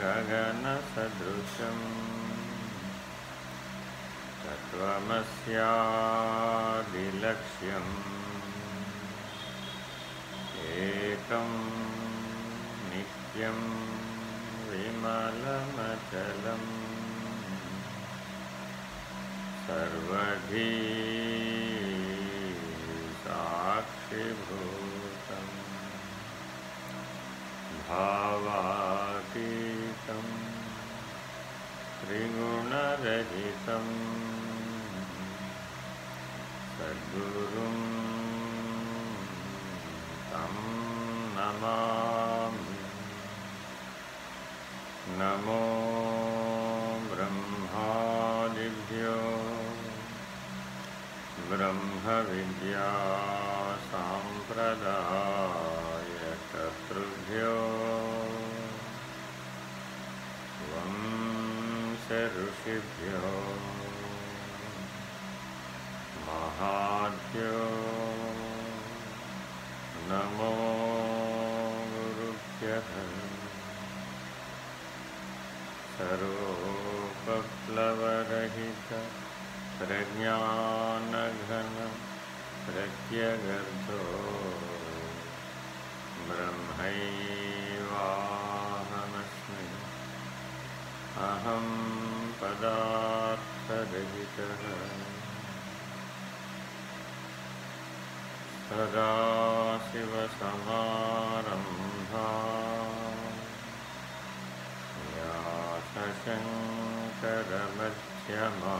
गगनसदृशम्। तत्त्वमस्यादिलक्ष्यम्। एकं नित्यं विमलमचलम्। सर्वधी साक्षिभूतम् भावातीतं त्रिगुणरहितं सद्गुरुं तं नमामि। नमो ब्रह्मादिभ्यो। ब्रह्मविद्यासाम्प्रदायकर्तृभ्यो वंशऋषिभ्यो महाभ्यो नमो गुरुभ्यः। सर्वोपप्लवरहित प्रज्ञानघन प्रत्यगर्धो। ब्रह्मैवाहमस्मि। अहं पदार्थरहितः। सदाशिवसमारम्भा व्यासशङ्करमध्यमा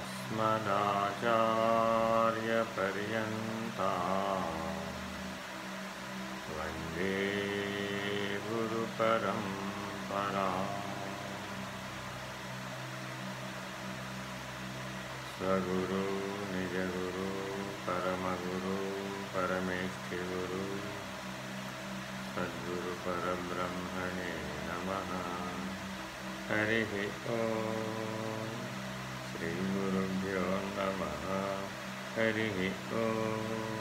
अस्मदाचार्यपर्यन्ता। वंदे गुरुपरम्परा स्वगुरु निजगुरु परमगुरु परमेष्ठिगुरु सद्गुरुपरब्रह्मणे नमः हरिः ॐ श्रीगुरुभ्यो नमः हरिः ॐ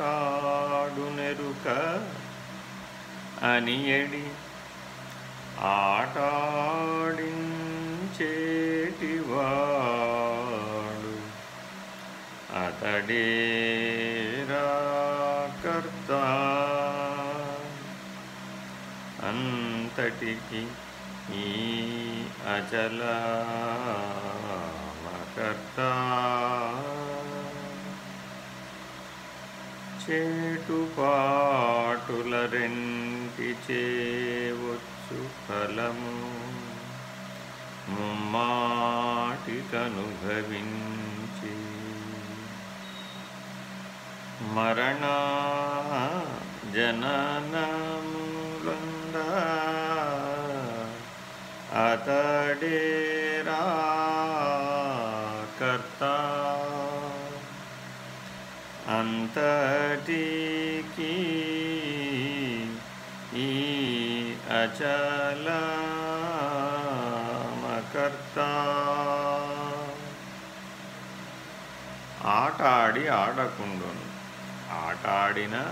ఆటాడునెరుక అనియడి ఆటాడించేటివాడు. అతడేరా కర్త. అంతటికి ఈ అచల కర్త చేటుపాటుల రెంటి చేవచ్చు ఫలము. ముమ్మాటికనుభవించి మరణ జననములంద అతడేరా కర్తా అంతటికి ఈ అచలమకర్త. ఆటాడి ఆడకుండును. ఆటాడిన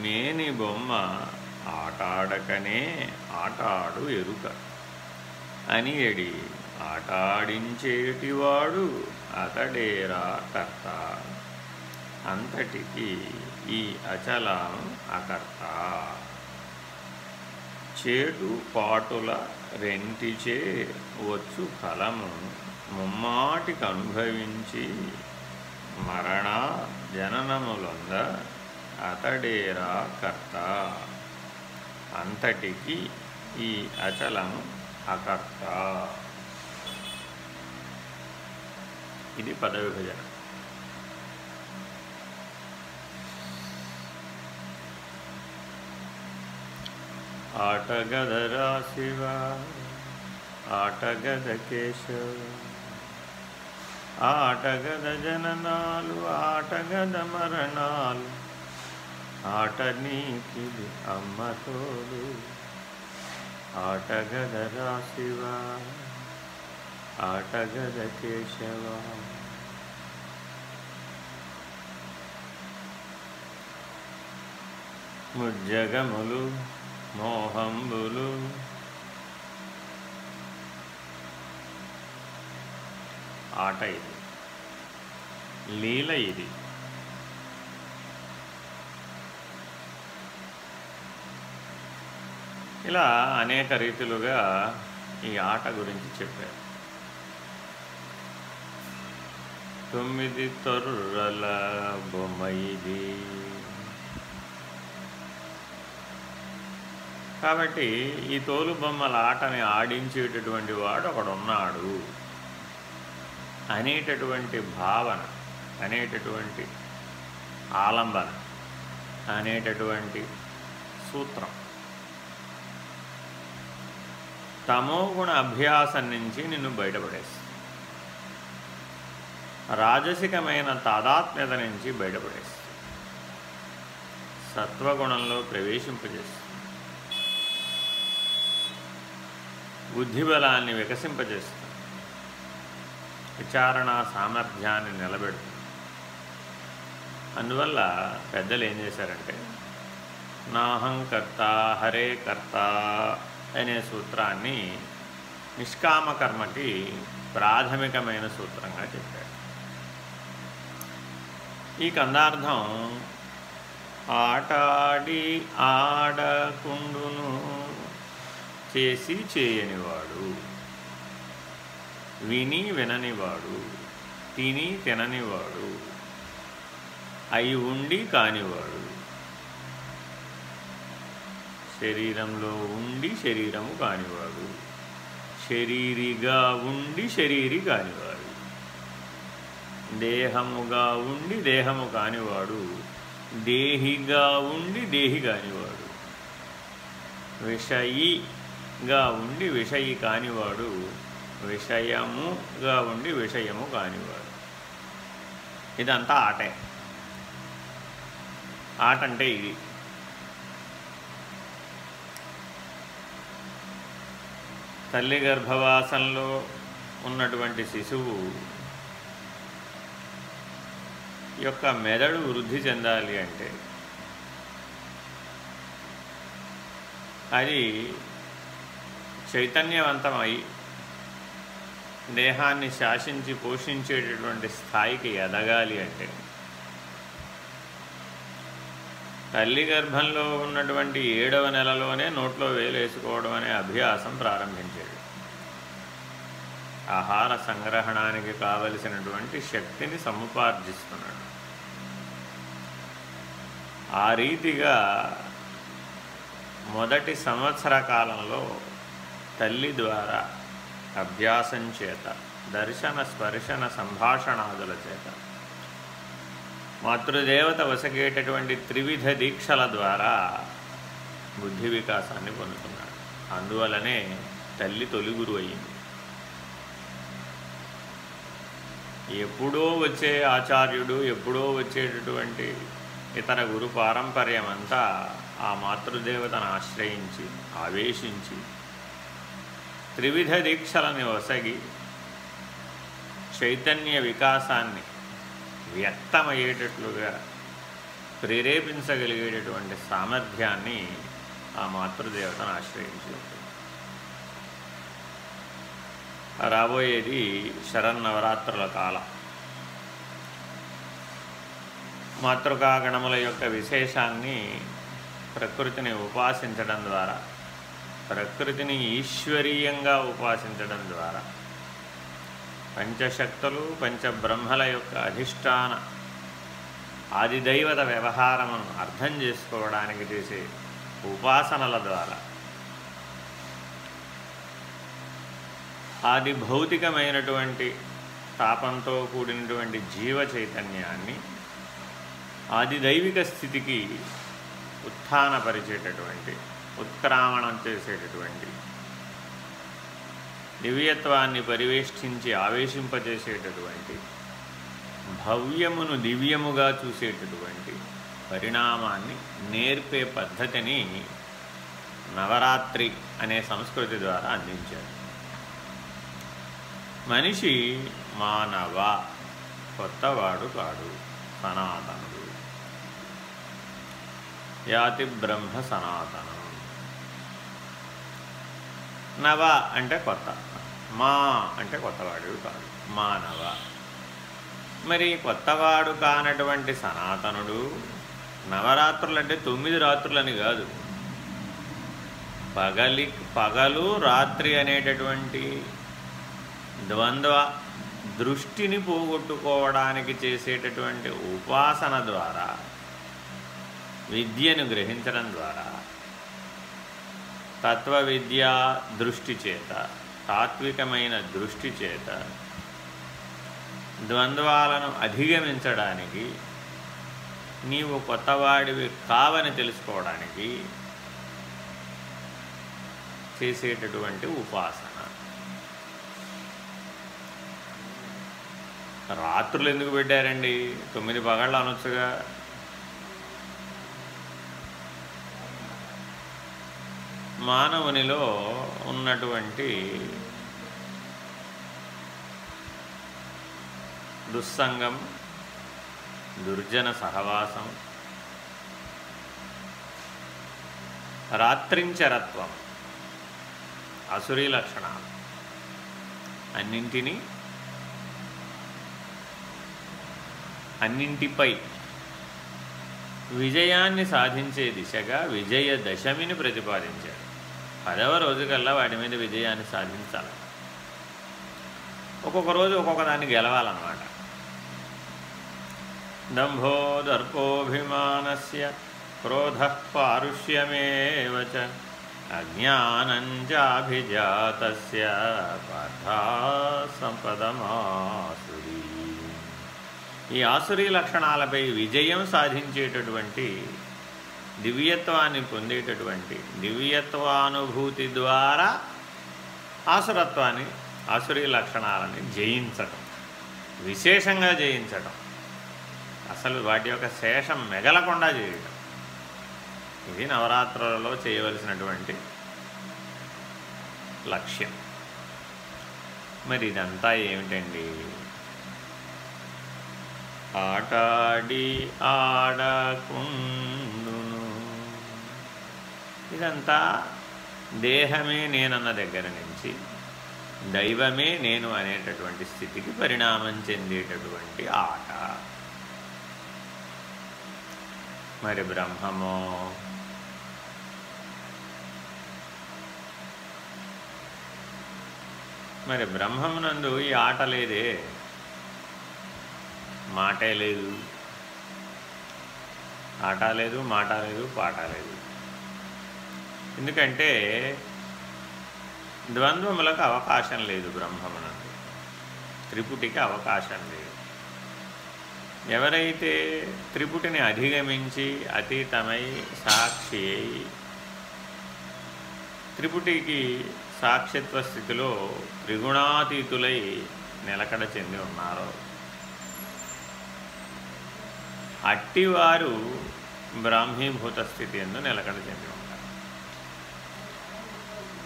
మేని బొమ్మ ఆటాడకనే ఆటాడు ఎరుక. అని ఎడి ఆటాడించేటివాడు అతడేరా కర్త. అంతటికి ఈ అచలం అకర్త. చేటు పాటుల రెంటిచే వచ్చు ఫలము ముమ్మాటికి అనుభవించి మరణ జననములొంద అతడేరా కర్త. అంతటికి ఈ అచలము అకర్త. ఇది పదవిభజన. ఆటగదరా శివ ఆటగద కేశవ. ఆటగద జననాలు ఆటగద మరణాలు ఆట నీకిది అమ్మతోడు ఆటగద రాశివ ఆటగద కేశవ. ముజ్జగములు మోహంబులు ఆట ఇది. లీల ఇది. ఇలా అనేక రీతిలుగా ఈ ఆట గురించి చెప్పారు. తొమ్మిది తొర్రల బొమ్మ ఇది. కాబట్టి ఈ తోలు బొమ్మల ఆటని ఆడించేటటువంటి వాడు ఒకడున్నాడు. అనేటటువంటి భావన అనేటటువంటి ఆలంబన అనేటటువంటి సూత్రం. తమోగుణ అభ్యాసం నుంచి నిన్ను బయటపడేస్తుంది. రాజసికమైన తాదాత్మ్యత నుంచి బయటపడేస్తుంది. సత్వగుణంలో ప్రవేశింపజేస్తుంది. బుద్ధిబలాన్ని వికసింపజేస్తుంది. విచారణ సామర్థ్యాన్ని నిలబెడుతుంది. అందువల్ల పెద్దలు ఏం చేశారంటే నాహంకర్త హరే కర్త అనే సూత్రాన్ని నిష్కామకర్మకి ప్రాథమికమైన సూత్రంగా చెప్పాడు ఈ కందార్థం ఆటాడి ఆడకుండును చేసి చేయనివాడు. విని విననివాడు తిని తిననివాడు అయి ఉండి కానివాడు. శరీరంలో ఉండి శరీరము కానివాడు. శరీరిగా ఉండి శరీరి కానివాడు. దేహముగా ఉండి దేహము కానివాడు. దేహిగా ఉండి దేహి కానివాడు. గా ఉండి విషయి కానివాడు విషయముగా ఉండి విషయము కానివాడు. ఇదంతా ఆటే. ఆట అంటే ఇది. తల్లి గర్భవాసంలో ఉన్నటువంటి శిశువు యొక్క మెదడు వృద్ధి చెందాలి అంటే అది చైతన్యవంతమై దేహాన్ని శాసించి పోషించేటటువంటి స్థాయికి ఎదగాలి అంటే తల్లి గర్భంలో ఉన్నటువంటి ఏడవ నెలలోనే నోట్లో వేలేసుకోవడం అనే అభ్యాసం ప్రారంభించాడు ఆహార సంగ్రహణానికి కావలసినటువంటి శక్తిని సముపార్జిస్తున్నాడు. ఆ రీతిగా మొదటి సంవత్సర కాలంలో తల్లి ద్వారా అభ్యాసం చేత దర్శన స్పర్శన సంభాషణాదుల చేత. మాతృదేవత వసగేటటువంటి త్రివిధ దీక్షల ద్వారా బుద్ధి వికాసాన్ని పొందుతున్నాడు. అందువలనే తల్లి తొలి అయింది ఎప్పుడో వచ్చే ఆచార్యుడు ఎప్పుడో వచ్చేటటువంటి ఇతర గురు పారంపర్యమంతా ఆ మాతృదేవతను ఆశ్రయించి ఆవేశించి త్రివిధ దీక్షలని వసగి చైతన్య వికాసాన్ని వ్యక్తమయ్యేటట్లుగా ప్రేరేపించగలిగేటటువంటి సామర్థ్యాన్ని ఆ మాతృదేవతను ఆశ్రయించి రాబోయేది శరన్నవరాత్రుల కాలం. మాతృకాగణముల యొక్క విశేషాన్ని ప్రకృతిని ఉపాసించడం ద్వారా ప్రకృతిని ఈశ్వరీయంగా ఉపాసించడం ద్వారా పంచశక్తులు పంచబ్రహ్మల యొక్క అధిష్టాన ఆదిదైవత వ్యవహారమును అర్థం చేసుకోవడానికి చేసే ఉపాసనల ద్వారా. ఆది భౌతికమైనటువంటి తాపంతో కూడినటువంటి జీవ చైతన్యాన్ని ఆది దైవిక స్థితికి ఉత్థానపరిచేటటువంటి ఉత్క్రామణం చేసేటటువంటి దివ్యత్వాన్ని పరివేష్టించి ఆవేశింపజేసేటటువంటి భవ్యమును దివ్యముగా చూసేటటువంటి పరిణామాన్ని నేర్పే పద్ధతిని నవరాత్రి అనే సంస్కృతి ద్వారా అందించారు. మనిషి మానవ కొత్తవాడు కాడు సనాతనుడు. యాతి బ్రహ్మ సనాతనం. నవ అంటే కొత్త. మా అంటే కొత్తవాడు కాదు. మానవ మరి కొత్తవాడు కానటువంటి సనాతనుడు నవరాత్రులు అంటే తొమ్మిది రాత్రులని కాదు. పగలి పగలు రాత్రి అనేటటువంటి ద్వంద్వ దృష్టిని పోగొట్టుకోవడానికి చేసేటటువంటి ఉపాసన ద్వారా విద్యను గ్రహించడం ద్వారా తత్వ విద్యా దృష్టి చేత తాత్వికమైన దృష్టి చేత ద్వంద్వాలను అధిగమించడానికి నీవు కొత్తవాడివి కావని తెలుసుకోవడానికి చేసేటటువంటి ఉపాసన. రాత్రులు ఎందుకు పెట్టారండి? తొమ్మిది పగళ్ళు అనొచ్చుగా. మానవునిలో ఉన్నటువంటి దుస్సంగం దుర్జన సహవాసం రాత్రించరత్వం అసురీ లక్షణాలు అన్నింటినీ అన్నింటిపై విజయాన్ని సాధించే దిశగా విజయదశమిని ప్రతిపాదించాడు పదవ రోజుకల్లా వాటి మీద విజయాన్ని సాధించాలి. ఒక్కొక్క రోజు ఒక్కొక్క దాన్ని గెలవాలన్నమాట. దంభో దర్పోభిమానస్య క్రోధ పారుష్యమేవచ అజ్ఞానంజాభిజాత పార్థా సంపదమాసురీ. ఈ ఆసురీ లక్షణాలపై విజయం సాధించేటటువంటి దివ్యత్వాన్ని పొందేటటువంటి దివ్యత్వానుభూతి ద్వారా ఆసురత్వాన్ని ఆసురీ లక్షణాలని జయించటం విశేషంగా జయించటం. అసలు వాటి యొక్క శేషం మెగలకుండా చేయటం. ఇది నవరాత్రులలో చేయవలసినటువంటి లక్ష్యం. మరి ఇదంతా ఏమిటండి? ఆటాడి ఆడకుండా ఇదంతా దేహమే నేనన్న దగ్గర నుంచి దైవమే నేను అనేటటువంటి స్థితికి పరిణామం చెందేటటువంటి ఆట. మరి బ్రహ్మమో? మరి బ్రహ్మమునందు ఈ ఆట లేదే? మాటే లేదు. ఆట లేదు మాట లేదు పాట లేదు. ఎందుకంటే ద్వంద్వములకు అవకాశం లేదు బ్రహ్మమునందు. త్రిపుటికి అవకాశం లేదు. ఎవరైతే త్రిపుటిని అధిగమించి అతీతమై సాక్షి అయి త్రిపుటికి సాక్షిత్వ స్థితిలో త్రిగుణాతీతులై నిలకడ చెంది ఉన్నారో అట్టివారు బ్రాహ్మీభూత స్థితి ఎందు నిలకడ చెంది ఉన్నారు.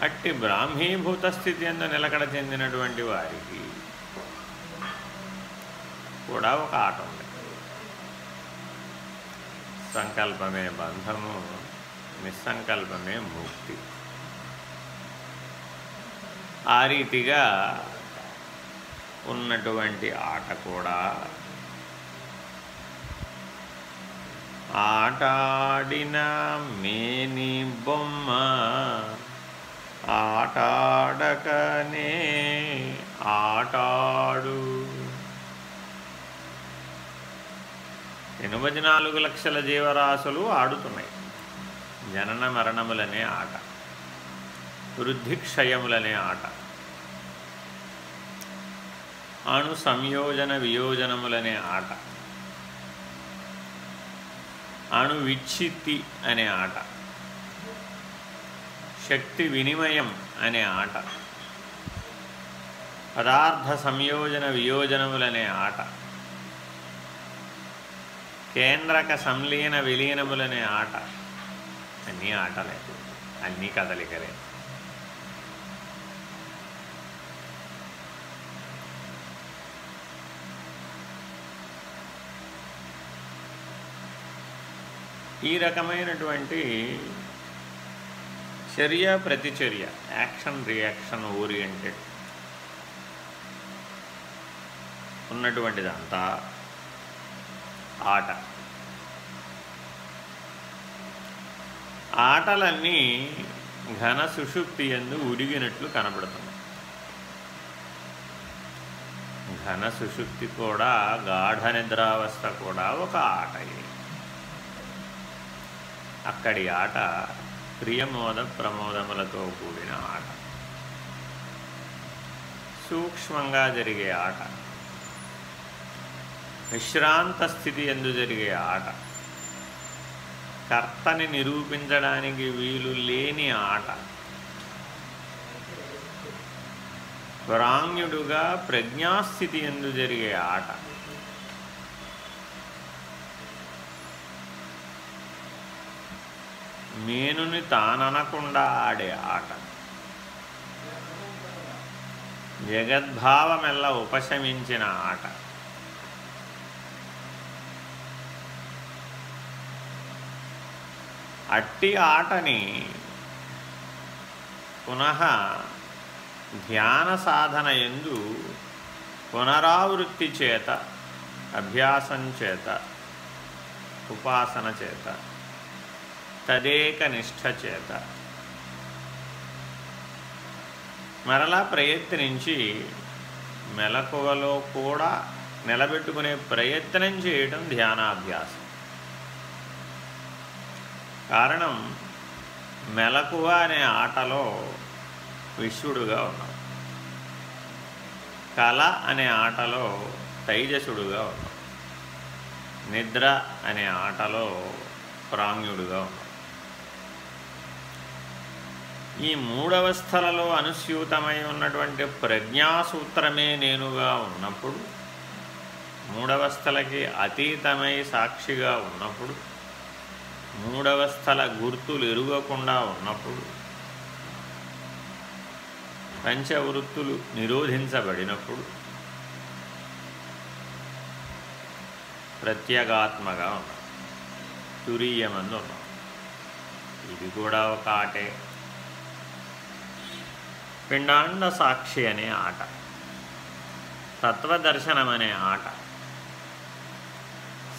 అట్టి బ్రాహ్మీభూత స్థితి ఎందు నిలకడ చెందినటువంటి వారికి కూడా ఒక ఆట ఉంది. సంకల్పమే బంధము నిస్సంకల్పమే ముక్తి. ఆ రీతిగా ఉన్నటువంటి ఆట కూడా ఆటాడిన మేని బొమ్మ ఆటాడకనే ఆటాడు. ఎనభై నాలుగు లక్షల జీవరాశులు ఆడుతున్నాయి. జనన మరణములనే ఆట. వృద్ధి క్షయములనే ఆట. అణు సంయోజన వియోజనములనే ఆట. అణు విచ్చిత్తి అనే ఆట. శక్తి వినిమయం అనే ఆట. పదార్థ సంయోజన వియోజనములనే ఆట. కేంద్రక సంలీన విలీనములనే ఆట. అన్నీ ఆటలే. అన్నీ కదలికలే. ఈ రకమైనటువంటి చర్య ప్రతిచర్య. Action reaction oriented. ఉన్నటువంటిదంతా ఆట. ఆటలన్నీ ఘన సుషుప్తి ఎందు ఉరిగినట్లు కనబడుతుంది. ఘన సుషుప్తి కూడా గాఢ నిద్రావస్థ కూడా ఒక ఆటయే అక్కడి ఆట ప్రియమోద ప్రమోదములతో కూడిన ఆట. సూక్ష్మంగా జరిగే ఆట. విశ్రాంత స్థితి ఎందు జరిగే ఆట. కర్తని నిరూపించడానికి వీలు లేని ఆట. ప్రాంగ్యుడుగా ప్రజ్ఞాస్థితి ఎందు జరిగే ఆట. మేనుని తాననకుండా ఆడే ఆట. జగద్భావమెల్ల ఉపశమించిన ఆట. అట్టి ఆటని పునః ధ్యాన సాధన ఎందు పునరావృత్తి చేత అభ్యాసం చేత ఉపాసన చేత తదేక నిష్ఠ చేత మరలా ప్రయత్నించి మెలకువలో కూడా నిలబెట్టుకునే ప్రయత్నం చేయటం ధ్యానాభ్యాసం. కారణం మెలకువ అనే ఆటలో విశ్వడుగా ఉన్నాం. కళ అనే ఆటలో తైజసుడుగా ఉన్నాం. నిద్ర అనే ఆటలో ప్రాంగ్యుడుగా ఉన్నాం. ఈ మూడవస్థలలో అనుస్యూతమై ఉన్నటువంటి ప్రజ్ఞాసూత్రమే నేనుగా ఉన్నప్పుడు మూడవస్థలకి అతీతమై సాక్షిగా ఉన్నప్పుడు మూడవస్థల గుర్తులు ఎరుగకుండా ఉన్నప్పుడు పంచవృత్తులు నిరోధించబడినప్పుడు ప్రత్యేగాత్మగా ఉన్నాం తురీయమందు ఉన్నాం ఇది కూడా ఒక ఆటే. పిండాండ సాక్షి అనే ఆట. తత్వదర్శనం అనే ఆట.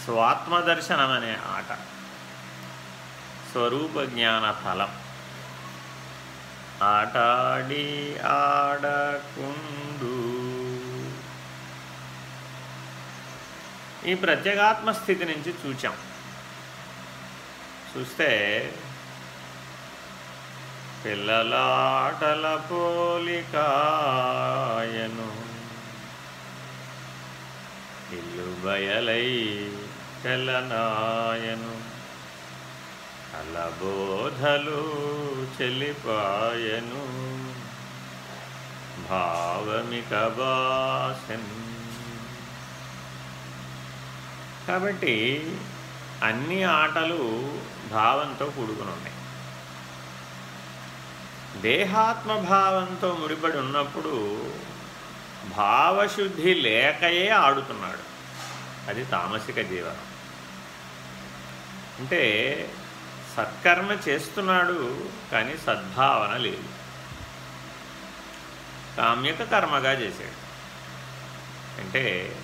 స్వాత్మదర్శనం అనే ఆట. స్వరూప జ్ఞాన ఫలం. ఆటాడి ఆడకుండు. ఈ ప్రత్యేగాత్మ స్థితి నుంచి చూచాం. చూస్తే పిల్లలాటల పోలికాయను ఇల్లు బయలై తెల్లనాయను కలబోధలు చెలిపాయను భావమిక బాసన్. కాబట్టి అన్ని ఆటలు భావంతో కూడుకుని ఉన్నాయి దేహాత్మభావంతో ముడిపడి ఉన్నప్పుడు భావశుద్ధి లేకయే ఆడుతున్నాడు. అది తామసిక జీవనం. అంటే సత్కర్మ చేస్తున్నాడు కానీ సద్భావన లేదు. కామ్యక కర్మగా చేశాడు. అంటే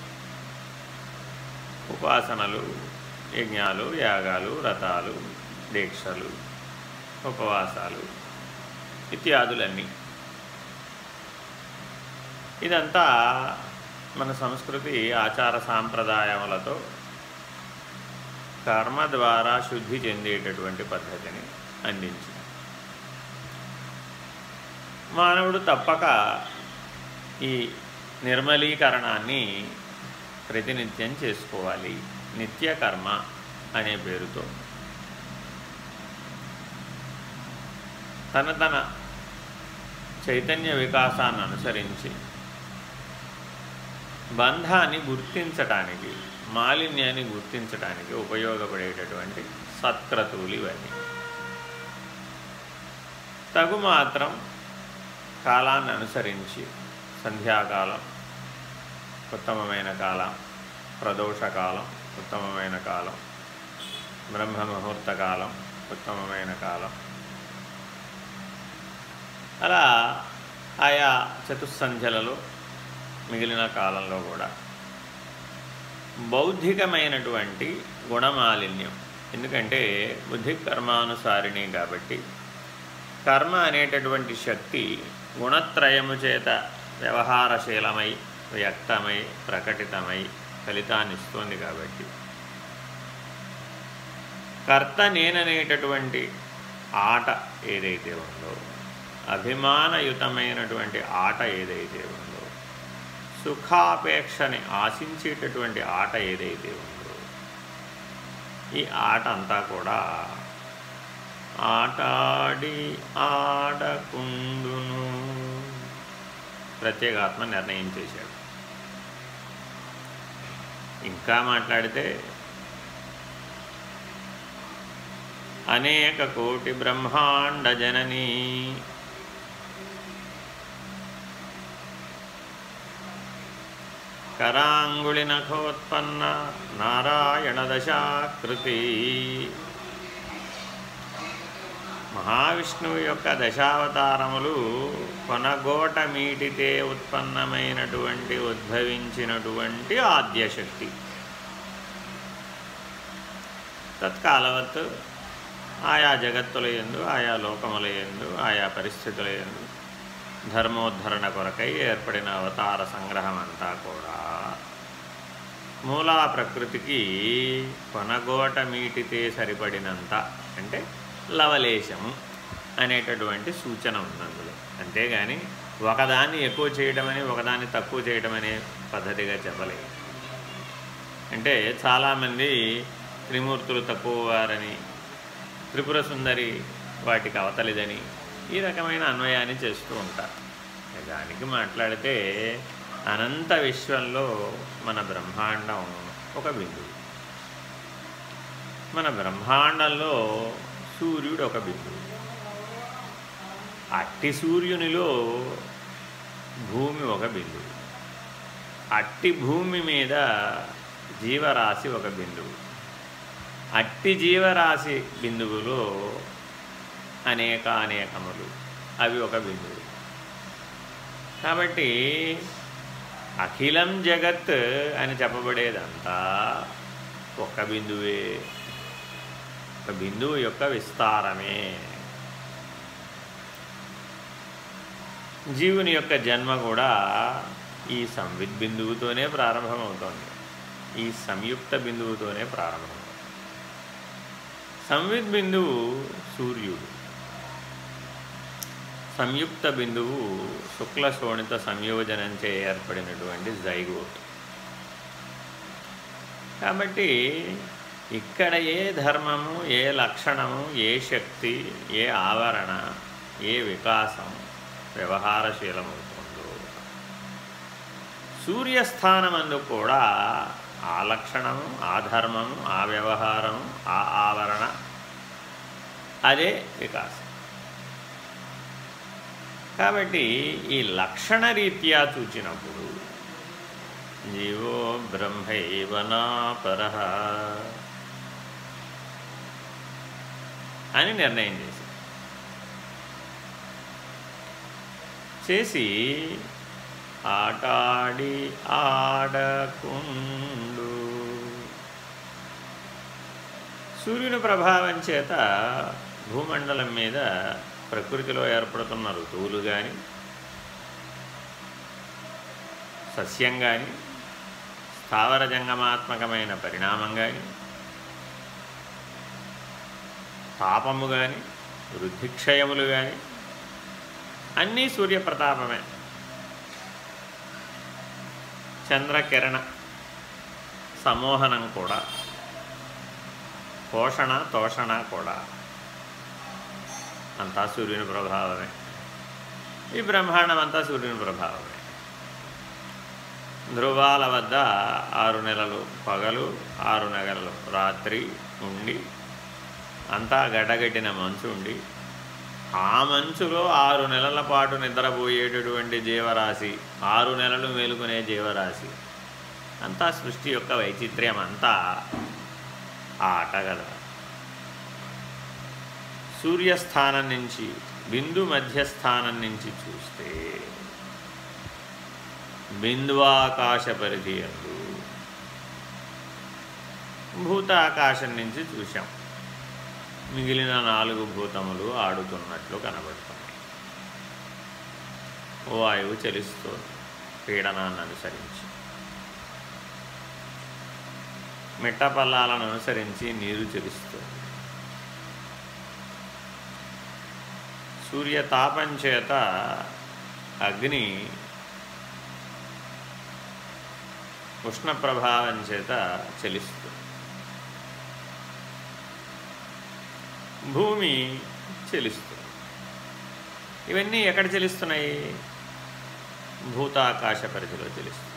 ఉపాసనలు యజ్ఞాలు యాగాలు వ్రతాలు దీక్షలు ఉపవాసాలు ఇత్యాదులన్నీ ఇదంతా మన సంస్కృతి ఆచార సాంప్రదాయములతో కర్మ ద్వారా శుద్ధి చెందేటటువంటి పద్ధతిని అందించింది. మానవుడు తప్పక ఈ నిర్మలీకరణాన్ని ప్రతినిత్యం చేసుకోవాలి. నిత్యకర్మ అనే పేరుతో. తన తన చైతన్య వికాసాన్ని అనుసరించి బంధాన్ని గుర్తించటానికి మాలిన్యాన్ని గుర్తించడానికి ఉపయోగపడేటటువంటి సత్క్రతువులు ఇవన్నీ. తగు మాత్రం కాలాన్ని అనుసరించి సంధ్యాకాలం ఉత్తమమైన కాలం ప్రదోషకాలం ఉత్తమమైన కాలం బ్రహ్మముహూర్త కాలం ఉత్తమమైన కాలం అలా ఆయా చతుస్సంధ్యలలో మిగిలిన కాలంలో కూడా బౌద్ధికమైనటువంటి గుణమాలిన్యం. ఎందుకంటే బుద్ధి కర్మానుసారిణి కాబట్టి కర్మ అనేటటువంటి శక్తి గుణత్రయము చేత వ్యవహారశీలమై వ్యక్తమై ప్రకటితమై ఫలితాన్ని ఇస్తోంది కాబట్టి కర్త నేననేటటువంటి ఆట ఏదైతే ఉందో అభిమానయుతమైనటువంటి ఆట ఏదైతే ఉందో సుఖాపేక్షని ఆశించేటటువంటి ఆట ఏదైతే ఉందో ఈ ఆట అంతా కూడా ఆటాడి ఆడకుండును. ప్రత్యేగాత్మ నిర్ణయం చేశాడు. ఇంకా మాట్లాడితే అనేక కోటి బ్రహ్మాండ జననీ కరాంగుళి నఖోత్పన్న నారాయణ దశాకృతి మహావిష్ణువు యొక్క దశావతారములు కొనగోట మీటితే ఉత్పన్నమైనటువంటి ఉద్భవించినటువంటి ఆద్యశక్తి. తత్కాలవత్ ఆయా జగత్తుల ఎందు ఆయా లోకముల ఎందు ఆయా పరిస్థితుల ఎందు ధర్మోద్ధరణ కొరకై ఏర్పడిన అవతార సంగ్రహం అంతా కూడా మూలా ప్రకృతికి కొనగోట మీటితే సరిపడినంత అంటే లవలేశము అనేటటువంటి సూచన ఉంది అందులో. అంతేగాని ఒకదాన్ని ఎక్కువ చేయటమని ఒకదాన్ని తక్కువ చేయడం అనే పద్ధతిగా చెప్పలేదు అంటే చాలామంది త్రిమూర్తులు తక్కువ వారని త్రిపుర సుందరి వాటికి అవతలిదని ఈ రకమైన అన్వయాన్ని చేస్తూ ఉంటారు. దానికి మాట్లాడితే అనంత విశ్వంలో మన బ్రహ్మాండం ఒక బిందువు. మన బ్రహ్మాండంలో సూర్యుడు ఒక బిందువు. అట్టి సూర్యునిలో భూమి ఒక బిందువు. అట్టి భూమి మీద జీవరాశి ఒక బిందువు. అట్టి జీవరాశి బిందువులో అనేక అనేకములు అవి ఒక బిందువు. కాబట్టి అఖిలం జగత్ అని చెప్పబడేదంతా ఒక్క బిందువే. ఒక బిందువు యొక్క విస్తారమే. జీవుని యొక్క జన్మ కూడా ఈ సంవిత్ బిందువుతోనే ప్రారంభమవుతోంది. ఈ సంయుక్త బిందువుతోనే ప్రారంభమవుతుంది. సంవిత్ బిందువు సూర్యుడు. సంయుక్త బిందువు శుక్ల శోణిత సంయోజనంచే ఏర్పడినటువంటి జైగోట్. కాబట్టి ఇక్కడ ఏ ధర్మము ఏ లక్షణము ఏ శక్తి ఏ ఆవరణ ఏ వికాసం వ్యవహారశీలమవుతుందో సూర్యస్థానమందు కూడా ఆ లక్షణము ఆ ధర్మము ఆ వ్యవహారము ఆ ఆవరణ అదే వికాసం. కాబట్టి ఈ లక్షణ రీత్యా చూచినప్పుడు జీవో బ్రహ్మైవనాపర అని నిర్ణయం చేసి చేసి ఆటాడి ఆడకుండు. సూర్యుని ప్రభావం చేత భూమండలం మీద ప్రకృతిలో ఏర్పడుతున్న ఋతువులు కానీ సస్యం కానీ స్థావర జంగమాత్మకమైన పరిణామం కానీ తాపము కానీ వృద్ధిక్షయములు కానీ అన్నీ సూర్యప్రతాపమే. చంద్రకిరణ సమోహనం కూడా పోషణ తోషణ కూడా. అంతా సూర్యుని ప్రభావమే. ఈ బ్రహ్మాండం అంతా సూర్యుని ప్రభావమే. ధ్రువాల వద్ద ఆరు నెలలు పగలు ఆరు నెలలు రాత్రి ఉండి అంతా గడ్డగట్టిన మంచు ఉండి ఆ మంచులో ఆరు నెలల పాటు నిద్రపోయేటటువంటి జీవరాశి ఆరు నెలలు మేలుకునే జీవరాశి అంతా సృష్టి యొక్క వైచిత్ర్యం అంతా ఆట కదా. సూర్యస్థానం నుంచి బిందు మధ్యస్థానం నుంచి చూస్తే బిందువాకాశ పరిధి అందు భూతాకాశం నుంచి చూశాం. మిగిలిన నాలుగు భూతములు ఆడుతున్నట్లు కనబడుతున్నాయి. వాయువు చలిస్తోంది పీడనాన్ని అనుసరించి. మిట్టపల్లాలను అనుసరించి నీరు చెలుస్తుంది. సూర్యతాపం చేత అగ్ని ఉష్ణ ప్రభావం చేత చలిస్తుంది. భూమి చెలిస్తుంది. ఇవన్నీ ఎక్కడ చెలిస్తున్నాయి? భూతాకాశ పరిధిలో చెలిస్తుంది.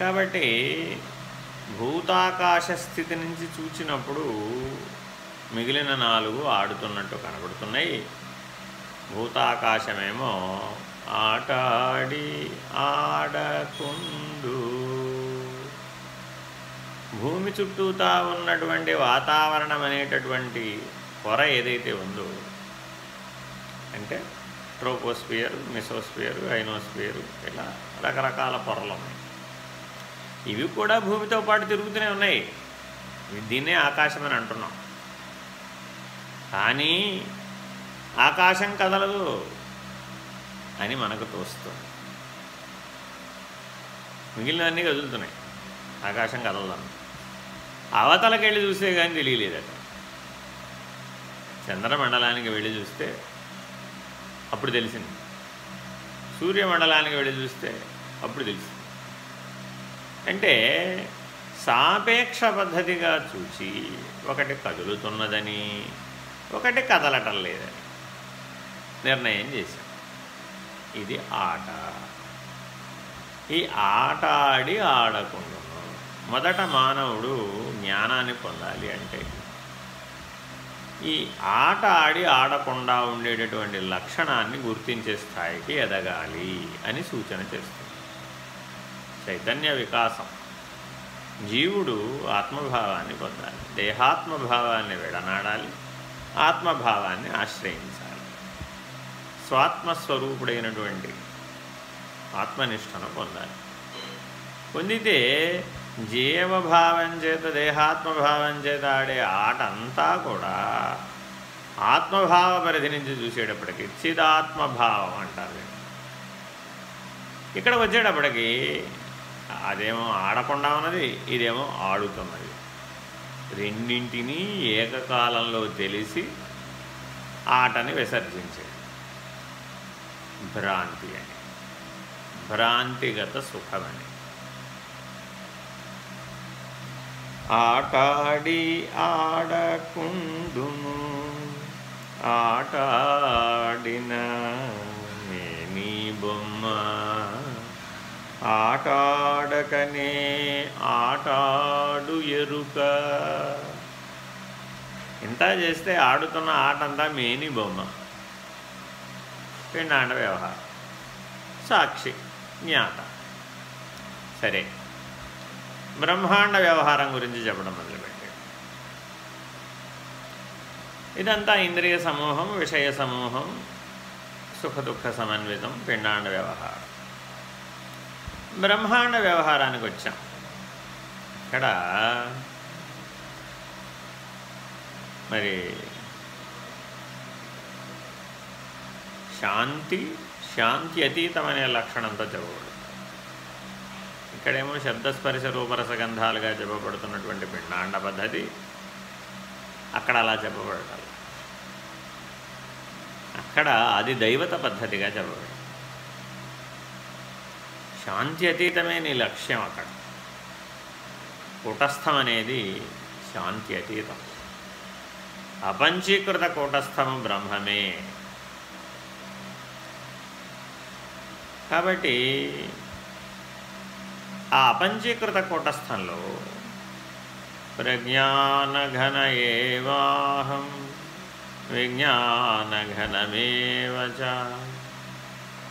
కాబట్టి భూతాకాశ స్థితి నుంచి చూచినప్పుడు మిగిలిన నాలుగు ఆడుతున్నట్టు కనబడుతున్నాయి. భూతాకాశమేమో ఆటాడి ఆడకుండు. భూమి చుట్టూతా ఉన్నటువంటి వాతావరణం అనేటటువంటి పొర ఏదైతే ఉందో అంటే ట్రోపోస్పియర్ మిసోస్పియర్ ఐనోస్పియర్ ఇలా రకరకాల పొరలు ఉన్నాయి. ఇవి కూడా భూమితో పాటు తిరుగుతూనే ఉన్నాయి. దీన్నే ఆకాశం అని అంటున్నాం. కానీ ఆకాశం కదలదు అని మనకు తోస్తుంది. మిగిలినవన్నీ కదులుతున్నాయి. ఆకాశం కదలదాం అవతలకి వెళ్ళి చూస్తే కానీ తెలియలేదట. చంద్రమండలానికి వెళ్ళి చూస్తే అప్పుడు తెలిసింది. సూర్యమండలానికి వెళ్ళి చూస్తే అప్పుడు తెలిసింది. అంటే సాపేక్ష పద్ధతిగా చూచి ఒకటి కదులుతున్నదని ఒకటి కదలటం లేదని నిర్ణయం చేశాం. ఇది ఆట. ఈ ఆట ఆడి ఆడకుండా మొదట మానవుడు జ్ఞానాన్ని పొందాలి అంటే ఈ ఆట ఆడి ఆడకుండా ఉండేటటువంటి లక్షణాన్ని గుర్తించే స్థాయికి ఎదగాలి అని సూచన చేస్తుంది. చైతన్య వికాసం. జీవుడు ఆత్మభావాన్ని పొందాలి. దేహాత్మభావాన్ని విడనాడాలి. ఆత్మభావాన్ని ఆశ్రయించాలి. స్వాత్మస్వరూపుడైనటువంటి ఆత్మనిష్టను పొందాలి. పొందితే జీవభావం చేత దేహాత్మభావం చేత ఆడే ఆట అంతా కూడా ఆత్మభావ పరిధి నుంచి చూసేటప్పటికి చిదాత్మభావం అంటారు ఇక్కడ వచ్చేటప్పటికి అదేమో ఆడకుండా ఉన్నది ఇదేమో ఆడుతున్నది. రెండింటినీ ఏకకాలంలో తెలిసి ఆటని విసర్జించాడు భ్రాంతి అని. భ్రాంతిగత సుఖమని. ఆటాడి ఆడకుండును ఆటాడిన మేనీ బొమ్మ ఆటాడకనే ఆటాడు ఎరుక. ఇంత చేస్తే ఆడుతున్న ఆటంతా మేని బొమ్మ. పిండాండ వ్యవహారం. సాక్షి జ్ఞాత. సరే బ్రహ్మాండ వ్యవహారం గురించి చెప్పడం మొదలుపెట్టాడు ఇదంతా ఇంద్రియ సమూహం విషయ సమూహం సుఖదుఖ సమన్వితం పిండాండ వ్యవహారం. బ్రహ్మాండ వ్యవహారానికి వచ్చాం. ఇక్కడ మరి శాంతి శాంతి అతీతమనే లక్షణంతో చెప్పబడుతుంది. ఇక్కడేమో శబ్దస్పర్శ రూపరసగంధాలుగా చెప్పబడుతున్నటువంటి పిండాండ పద్ధతి అక్కడ అలా చెప్పబడాలి అక్కడ అది దైవత పద్ధతిగా చెప్పబడి శాంతి అతీతమే నీ లక్ష్యం అక్కడ. కూటస్థం అనేది శాంతి అతీతం అపంచీకృత కూటస్థము బ్రహ్మమే. కాబట్టి ఆ అపంచీకృత కూటస్థంలో ప్రజ్ఞానఘన ఏవాహం విజ్ఞానఘనమేవ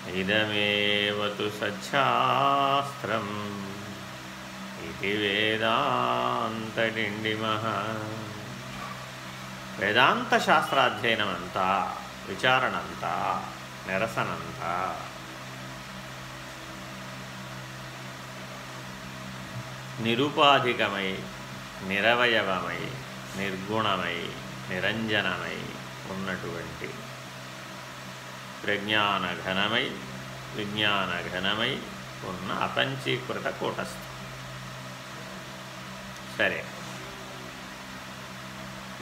ఇదమేవ తు సచ్చాస్త్రం ఇది వేదాంతడిండిమహ వేదాంత శాస్త్రాధ్యయనమంతా విచారణంతా నిరసనంతా నిరుపాధికమై నిరవయవమై నిర్గుణమై నిరంజనమై ఉన్నటువంటి ప్రజ్ఞాన ఘనమై విజ్ఞాన ఘనమై ఉన్న అపంచీకృత కూటస్థం. సరే.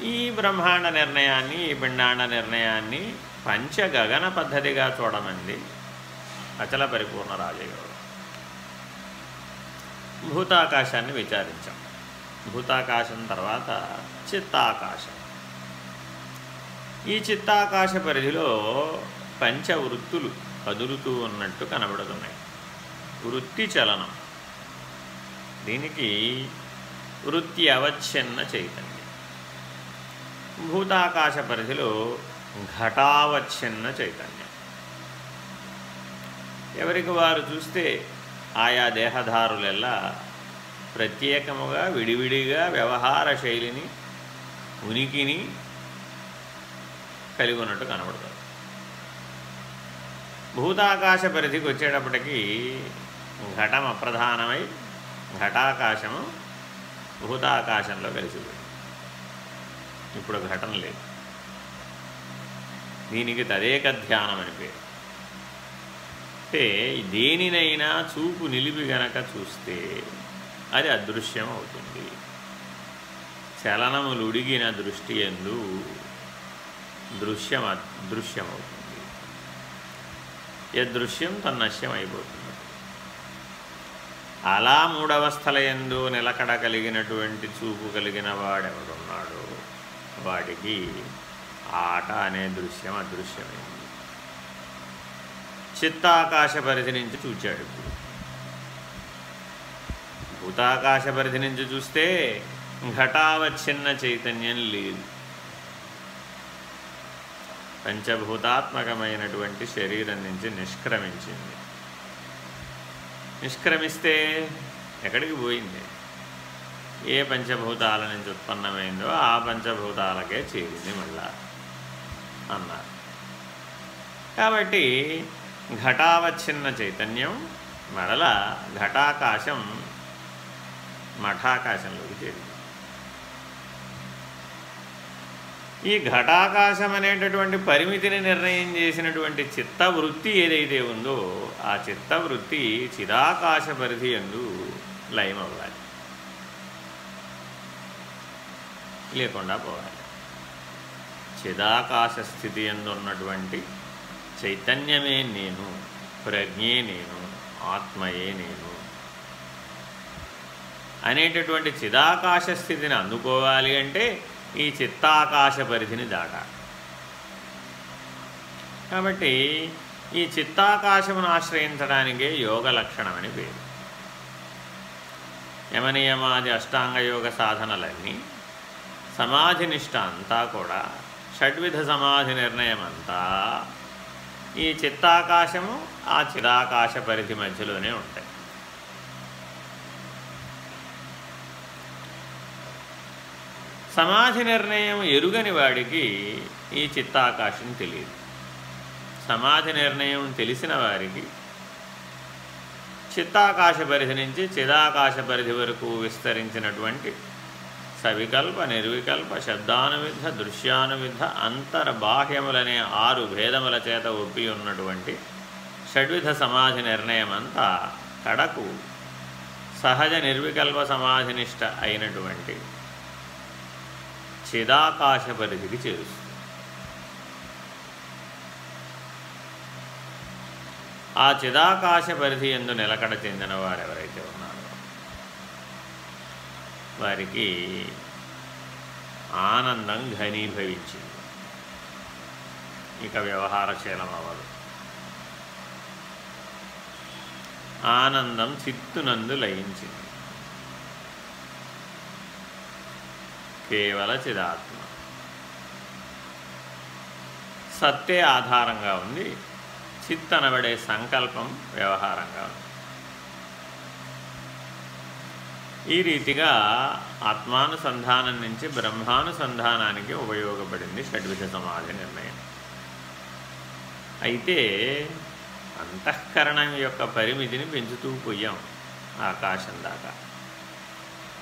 ఈ బ్రహ్మాండ నిర్ణయాన్ని ఈ పిండాండ నిర్ణయాన్ని పంచగగన పద్ధతిగా చూడమంది అచల పరిపూర్ణ రాజయోగం. భూతాకాశాన్ని విచారించాం. భూతాకాశం తర్వాత చిత్తాకాశం. ఈ చిత్తాకాశ పరిధిలో పంచవృత్తులు కదులుతూ ఉన్నట్టు కనబడుతున్నాయి. వృత్తి చలనం. దీనికి వృత్తి అవచ్ఛిన్న చైతన్యం. భూతాకాశ పరిధిలో ఘటావచ్ఛిన్న చైతన్యం. ఎవరికి వారు చూస్తే ఆయా దేహదారులెల్లా ప్రత్యేకముగా విడివిడిగా వ్యవహార శైలిని ఉనికిని కలిగి ఉన్నట్టు కనబడుతుంది. భూతాకాశ పరిధికి వచ్చేటప్పటికీ ఘటం అప్రధానమై ఘటాకాశము భూతాకాశంలో కలిసిపోయింది. ఇప్పుడు ఘటన లేదు. దీనికి తదేక ధ్యానం అని పేరు. అంటే దేనినైనా చూపు నిలిపి గనక చూస్తే అది అదృశ్యం అవుతుంది. చలనములుడిగిన దృష్టి ఎందు దృశ్యం అదృశ్యమవుతుంది యదృశ్యం తన్నశ్యం అయిపోతుంది అలా మూడవస్థల ఎందు నిలకడ కలిగినటువంటి చూపు కలిగిన వాడెవడున్నాడో వాడికి ఆట అనే దృశ్యం అదృశ్యమైంది చిత్తాకాశ పరిధి నుంచి చూచాడు ఇప్పుడు. భూతాకాశ పరిధి నుంచి చూస్తే ఘటావచ్ఛిన్న చైతన్యం లేదు. పంచభూతాత్మకమైనటువంటి శరీరం నుంచి నిష్క్రమించింది. నిష్క్రమిస్తే ఎక్కడికి పోయింది? ఏ పంచభూతాల నుంచి ఉత్పన్నమైందో ఆ పంచభూతాలకే చేరింది మళ్ళా అన్నారు. కాబట్టి ఘటావచ్ఛిన్న చైతన్యం మరల ఘటాకాశం మఠాకాశంలోకి చేరింది. ఈ ఘటాకాశం అనేటటువంటి పరిమితిని నిర్ణయం చేసినటువంటి చిత్తవృత్తి ఏదైతే ఉందో ఆ చిత్తవృత్తి చిదాకాశ పరిధి ఎందు లయమవ్వాలి. లేకుండా పోవాలి. చిదాకాశ స్థితి ఎందు ఉన్నటువంటి చైతన్యమే నేను ప్రజ్ఞే నేను ఆత్మయే నేను అనేటటువంటి చిదాకాశ స్థితిని అందుకోవాలి అంటే ఈ చిత్తాకాశ పరిధిని దాటాలి. కాబట్టి ఈ చిత్తాకాశమును ఆశ్రయించడానికే యోగ లక్షణమని పేరు. యమనియమాది అష్టాంగ యోగ సాధనలన్నీ సమాధి నిష్ట అంతా కూడా షడ్విధ సమాధి నిర్ణయం అంతా ఈ చిత్తాకాశము ఆ చిరాకాశ పరిధి మధ్యలోనే ఉంటాయి. సమాధి నిర్ణయం ఎరుగని వాడికి ఈ చిత్తాకాశం తెలియదు. సమాధి నిర్ణయం తెలిసిన వారికి చిత్తాకాశ పరిధి నుంచి చిదాకాశ పరిధి వరకు విస్తరించినటువంటి సవికల్ప నిర్వికల్ప శబ్దానువిధ దృశ్యానువిధ అంతర్బాహ్యములనే ఆరు భేదముల చేత ఒప్పి ఉన్నటువంటి షడ్విధ సమాధి నిర్ణయం అంతా కడకు సహజ నిర్వికల్ప సమాధినిష్ట అయినటువంటి చిదాకాశ పరిధికి చేరుస్తుంది. ఆ చిదాకాశ పరిధి ఎందు నిలకడ చెందిన వారు ఎవరైతే ఉన్నారో వారికి ఆనందం ఘనీభవించింది. ఇక వ్యవహారశీలం అవ్వదు. ఆనందం చిత్తునందు లయించింది. కేవల చిదాత్మ. సత్తే ఆధారంగా ఉంది చిత్ అనబడే సంకల్పం వ్యవహారంగా ఉంది. ఈ రీతిగా ఆత్మానుసంధానం నుంచి బ్రహ్మానుసంధానానికి ఉపయోగపడింది షడ్విధ సమాధి నిర్ణయం. అయితే అంతఃకరణం యొక్క పరిమితిని పెంచుతూ పోయాం ఆకాశం దాకా.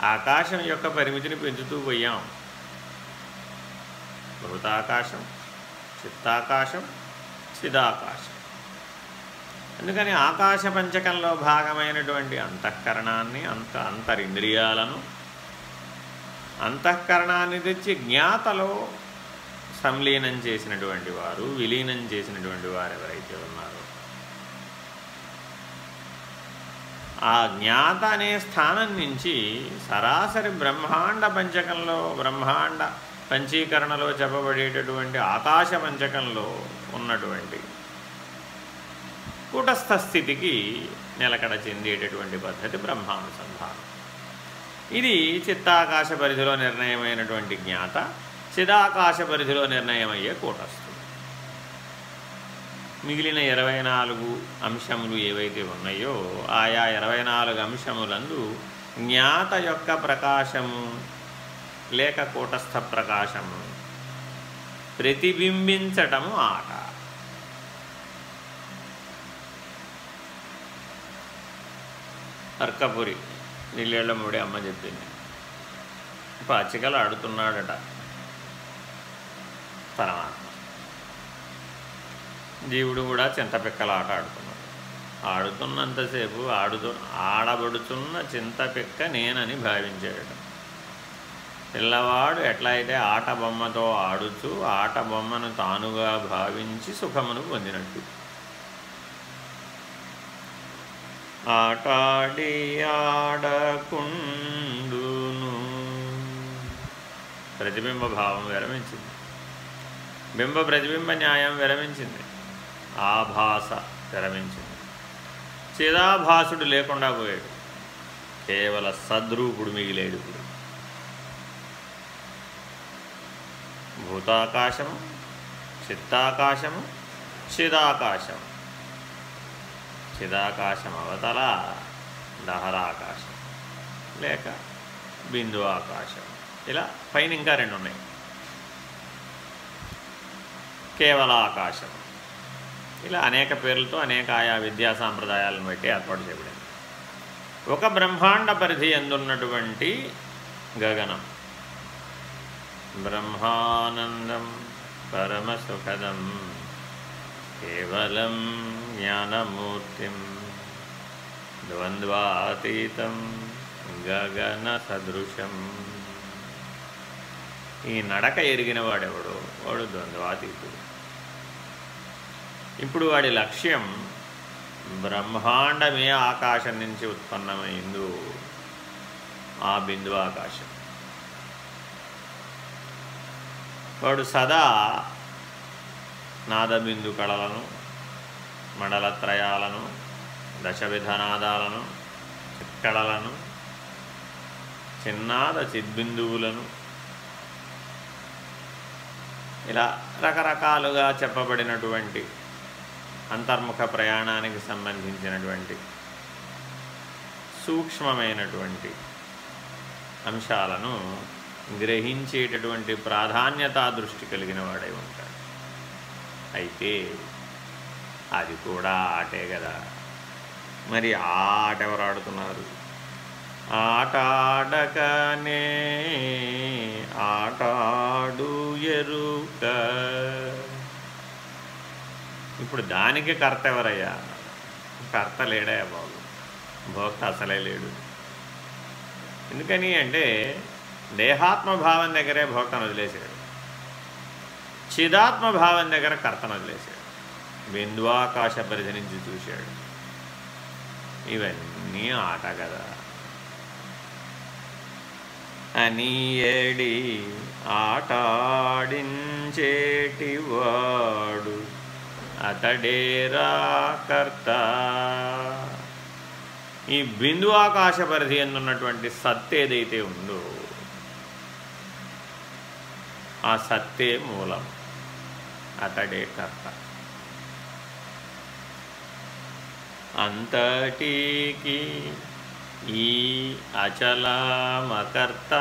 ఆకాశం యొక్క పరిమితిని పెంచుతూ పోయాం. భూతాకాశం చిత్తాకాశం చిదాకాశం అందుకని ఆకాశ పంచకంలో భాగమైనటువంటి అంతఃకరణాన్ని అంత అంతరింద్రియాలను అంతఃకరణాన్ని తెచ్చి జ్ఞాతలో సంలీనం చేసినటువంటి వారు విలీనం చేసినటువంటి వారు ఎవరైతే ఉన్నారో ఆ జ్ఞాత అనే స్థానం నుంచి సరాసరి బ్రహ్మాండ పంచకంలో బ్రహ్మాండ పంచీకరణలో చెప్పబడేటటువంటి ఆకాశ పంచకంలో ఉన్నటువంటి కూటస్థ స్థితికి నిలకడ చెందేటటువంటి పద్ధతి బ్రహ్మానుసంధానం. ఇది చిత్తాకాశ పరిధిలో నిర్ణయమైనటువంటి జ్ఞాత చిదాకాశ పరిధిలో నిర్ణయమయ్యే కూటస్థ. మిగిలిన ఇరవై నాలుగు అంశములు ఏవైతే ఉన్నాయో ఆయా ఇరవై నాలుగు అంశములందు జ్ఞాత యొక్క ప్రకాశము లేక కూటస్థ ప్రకాశము ప్రతిబింబించటము ఆట. అర్కపురి నీళ్ళేళ్ళముడి అమ్మ చెప్పింది. పాచికలు ఆడుతున్నాడట. పరమాత్మ జీవుడు కూడా చింతపిక్కల ఆట ఆడుతున్నాడు. ఆడుతున్నంతసేపు ఆడుతు ఆడబడుతున్న చింతపిక్క నేనని భావించాడు. పిల్లవాడు ఎట్లా అయితే ఆట బొమ్మతో ఆడుతూ ఆట బొమ్మను తానుగా భావించి సుఖమును పొందినట్టు. ఆటాడి ఆడకుండును. ప్రతిబింబ భావం విరమించింది. బింబ ప్రతిబింబ న్యాయం విరమించింది. ఆభాస విరమించింది చిదాభాసుడు లేకుండా పోయాడు. కేవల సద్రూపుడు మిగిలేడు ఇప్పుడు. భూతాకాశము చిత్తాకాశము చిదాకాశము. చిదాకాశం అవతల దహరాకాశం లేక బిందు ఆకాశం. ఇలా పైన ఇంకా రెండు ఉన్నాయి. కేవల ఆకాశం ఇలా అనేక పేర్లతో అనేక ఆయా విద్యా సాంప్రదాయాలను బట్టి ఏర్పాటు చేయబడింది. ఒక బ్రహ్మాండ పరిధి ఎందున్నటువంటి గగనం? బ్రహ్మానందం పరమసుఖదం కేవలం జ్ఞానమూర్తిం ద్వంద్వాతీతం గగన సదృశం ఈ నడక ఎరిగిన వాడెవడో? వాడు ద్వంద్వాతీతుడు. ఇప్పుడు వాడి లక్ష్యం బ్రహ్మాండమే ఆకాశం నుంచి ఉత్పన్నమైందు ఆ బిందు ఆకాశం. వాడు సదా నాదబిందు కళలను మండలత్రయాలను దశవిధనాదాలను కళలను చిన్నాద చిద్బిందువులను ఇలా రకరకాలుగా చెప్పబడినటువంటి అంతర్ముఖ ప్రయాణానికి సంబంధించినటువంటి సూక్ష్మమైనటువంటి అంశాలను గ్రహించేటటువంటి ప్రాధాన్యతా దృష్టి కలిగిన వాడై ఉంటాడు. అయితే అది కూడా ఆటే కదా. మరి ఆ ఆట ఎవరు ఆడుతున్నారు? ఆట ఆడకనే ఆటాడు ఎరుక. ఇప్పుడు దానికి కర్త ఎవరయ్యా? కర్త లేడయ్యా బాబు. భోక్త అసలే లేడు. ఎందుకని అంటే దేహాత్మభావం దగ్గరే భోక్తను వదిలేశాడు. చిదాత్మభావం దగ్గర కర్తను వదిలేశాడు. బిందువాకాశ పరిధి నుంచి చూశాడు. ఇవన్నీ ఆట కదా. అని ఏడి ఆటాడించేటివాడు అతడేరా కర్త. ఈ బిందు ఆకాశ పరిధి ఎందున్నటువంటి సత్ ఏదైతే ఉందో ఆ సత్తే మూలం. అతడే కర్త. అంతటికి ఈ అచలమకర్త.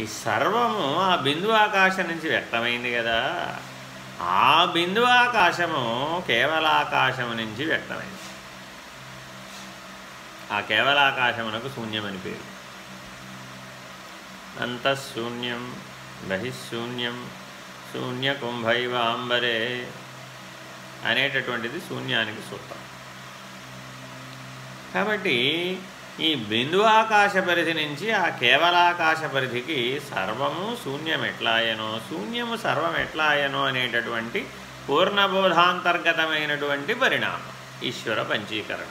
ఈ సర్వము ఆ బిందు ఆకాశం నుంచి వ్యక్తమైంది కదా. ఆ బిందు ఆకాశము కేవలాకాశము నుంచి వ్యక్తమైంది. ఆ కేవలాకాశమునకు శూన్యమని పేరు. అంతఃశూన్యం బహిశూన్యం శూన్యకుంభైవ అంబరే అనేటటువంటిది శూన్యానికి సూత్రం. కాబట్టి ఈ బిందు ఆకాశ పరిధి నుంచి ఆ కేవలాకాశ పరిధికి సర్వము శూన్యం ఎట్లాయనో శూన్యము సర్వం ఎట్లాయనో అనేటటువంటి పూర్ణబోధాంతర్గతమైనటువంటి పరిణామం ఈశ్వర పంచీకరణ.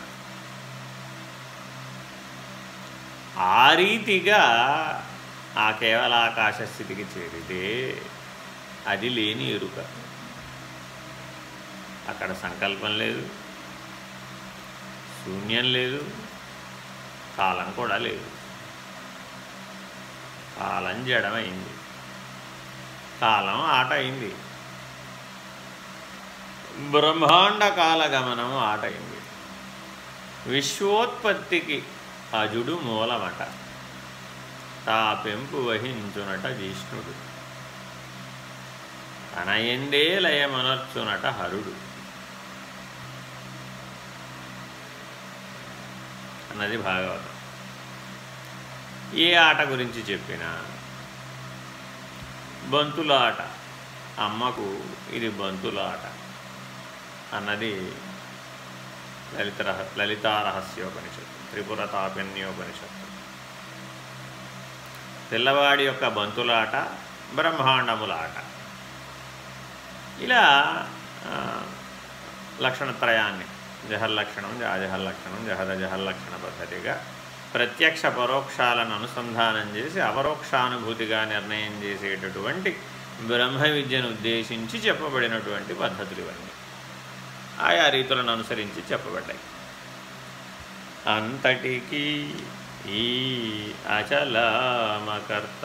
ఆ రీతిగా ఆ కేవలాకాశ స్థితికి చేరితే అది లేని ఎరుక. అక్కడ సంకల్పం లేదు. శూన్యం లేదు. కాలం కూడా లేదు. కాలం జడమైంది. కాలం ఆట అయింది బ్రహ్మాండ కాల గమనం ఆట అయింది విశ్వోత్పత్తికి అజుడు మూలమట. తా పెంపు వహించునట విష్ణుడు తన ఎందే లయమనర్చునట హరుడు. అన్నది భాగవతం. ఏ ఆట గురించి చెప్పినా బంతుల ఆట అమ్మకు ఇది బంతుల ఆట అన్నది లలిత రహ లలితారహస్యోపనిషత్తు త్రిపుర తాపిన్యోపనిషత్తు. పిల్లవాడి యొక్క బంతులాట బ్రహ్మాండముల ఆట. ఇలా లక్షణత్రయాన్ని జహర్లక్షణం జాజహర్లక్షణం జహద జహర్లక్షణ పద్ధతిగా ప్రత్యక్ష పరోక్షాలను అనుసంధానం చేసి అపరోక్షానుభూతిగా నిర్ణయం చేసేటటువంటి బ్రహ్మ విద్యను ఉద్దేశించి చెప్పబడినటువంటి పద్ధతులు ఇవన్నీ. ఆయా రీతులను అనుసరించి చెప్పబడ్డాయి. అంతటికి ఈ అచలామకర్త.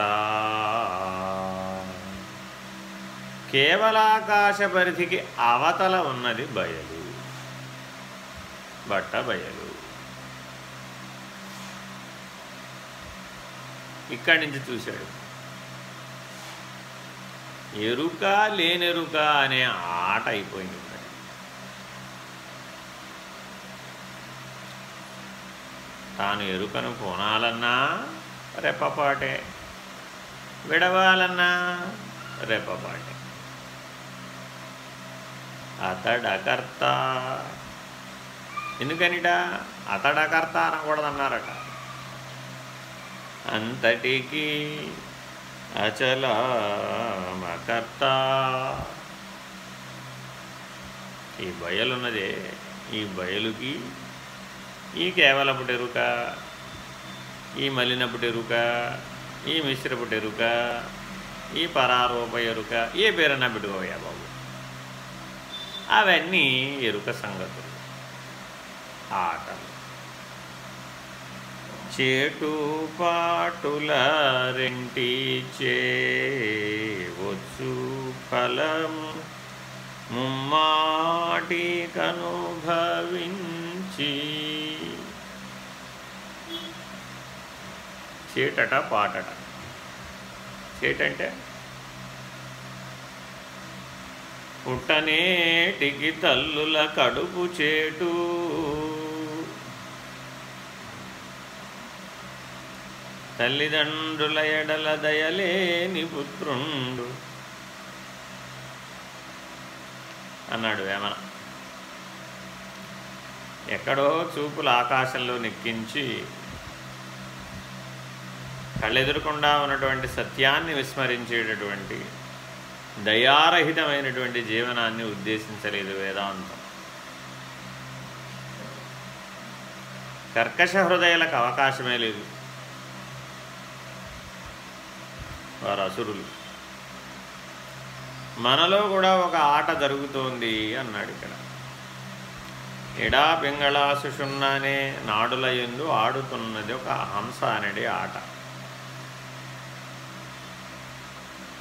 కేవలాకాశ పరిధికి అవతల ఉన్నది బయలు. బట్ట బయలు ఇక్కడి నుంచి చూశాడు. ఎరుక లేనెరుక అనే ఆట అయిపోయింది తాను ఎరుకను కొనాలన్నా రెప్పపాటే. విడవాలన్నా రెప్పపాటే. అతడకర్త ఎందుకనిట? అతడకర్త అనకూడదన్నారట. అంతటికి అచలమకర్త ఈ బయలున్నదే ఈ బయలుకి ఈ కేవలపు ఎరుక ఈ మలినపుటి ఎరుక ఈ మిశ్రపుటి ఎరుక ఈ పరారూప ఎరుక ఏ పేరన్నా పెట్టుకోవయ్యా బాబు. అవన్నీ ఎరుక సంగతులు. ఆటలు. చేటు పాటుల రెంటి వచ్చు ఫలం. ముమ్మాటి కనుభవించి చేటట పాటట. చేటంటే? పుట్టనేటికి తల్లుల కడుపు చేటు. తల్లిదండ్రుల ఎడల దయలేని పుత్రుండు. అన్నాడు వేమన. ఎక్కడో చూపులు ఆకాశంలో నెక్కించి కళ్ళెదురకుండా ఉన్నటువంటి సత్యాన్ని విస్మరించేటటువంటి దయారహితమైనటువంటి జీవనాన్ని ఉద్దేశించలేదు వేదాంతం. కర్కశ హృదయాలకు అవకాశమే లేదు. వారు అసురులు. మనలో కూడా ఒక ఆట జరుగుతోంది అన్నాడు ఇక్కడ. ఎడా పింగళా సుషున్నానే నాడుల ఎందు ఆడుతున్నది ఒక హంస అనేది ఆట.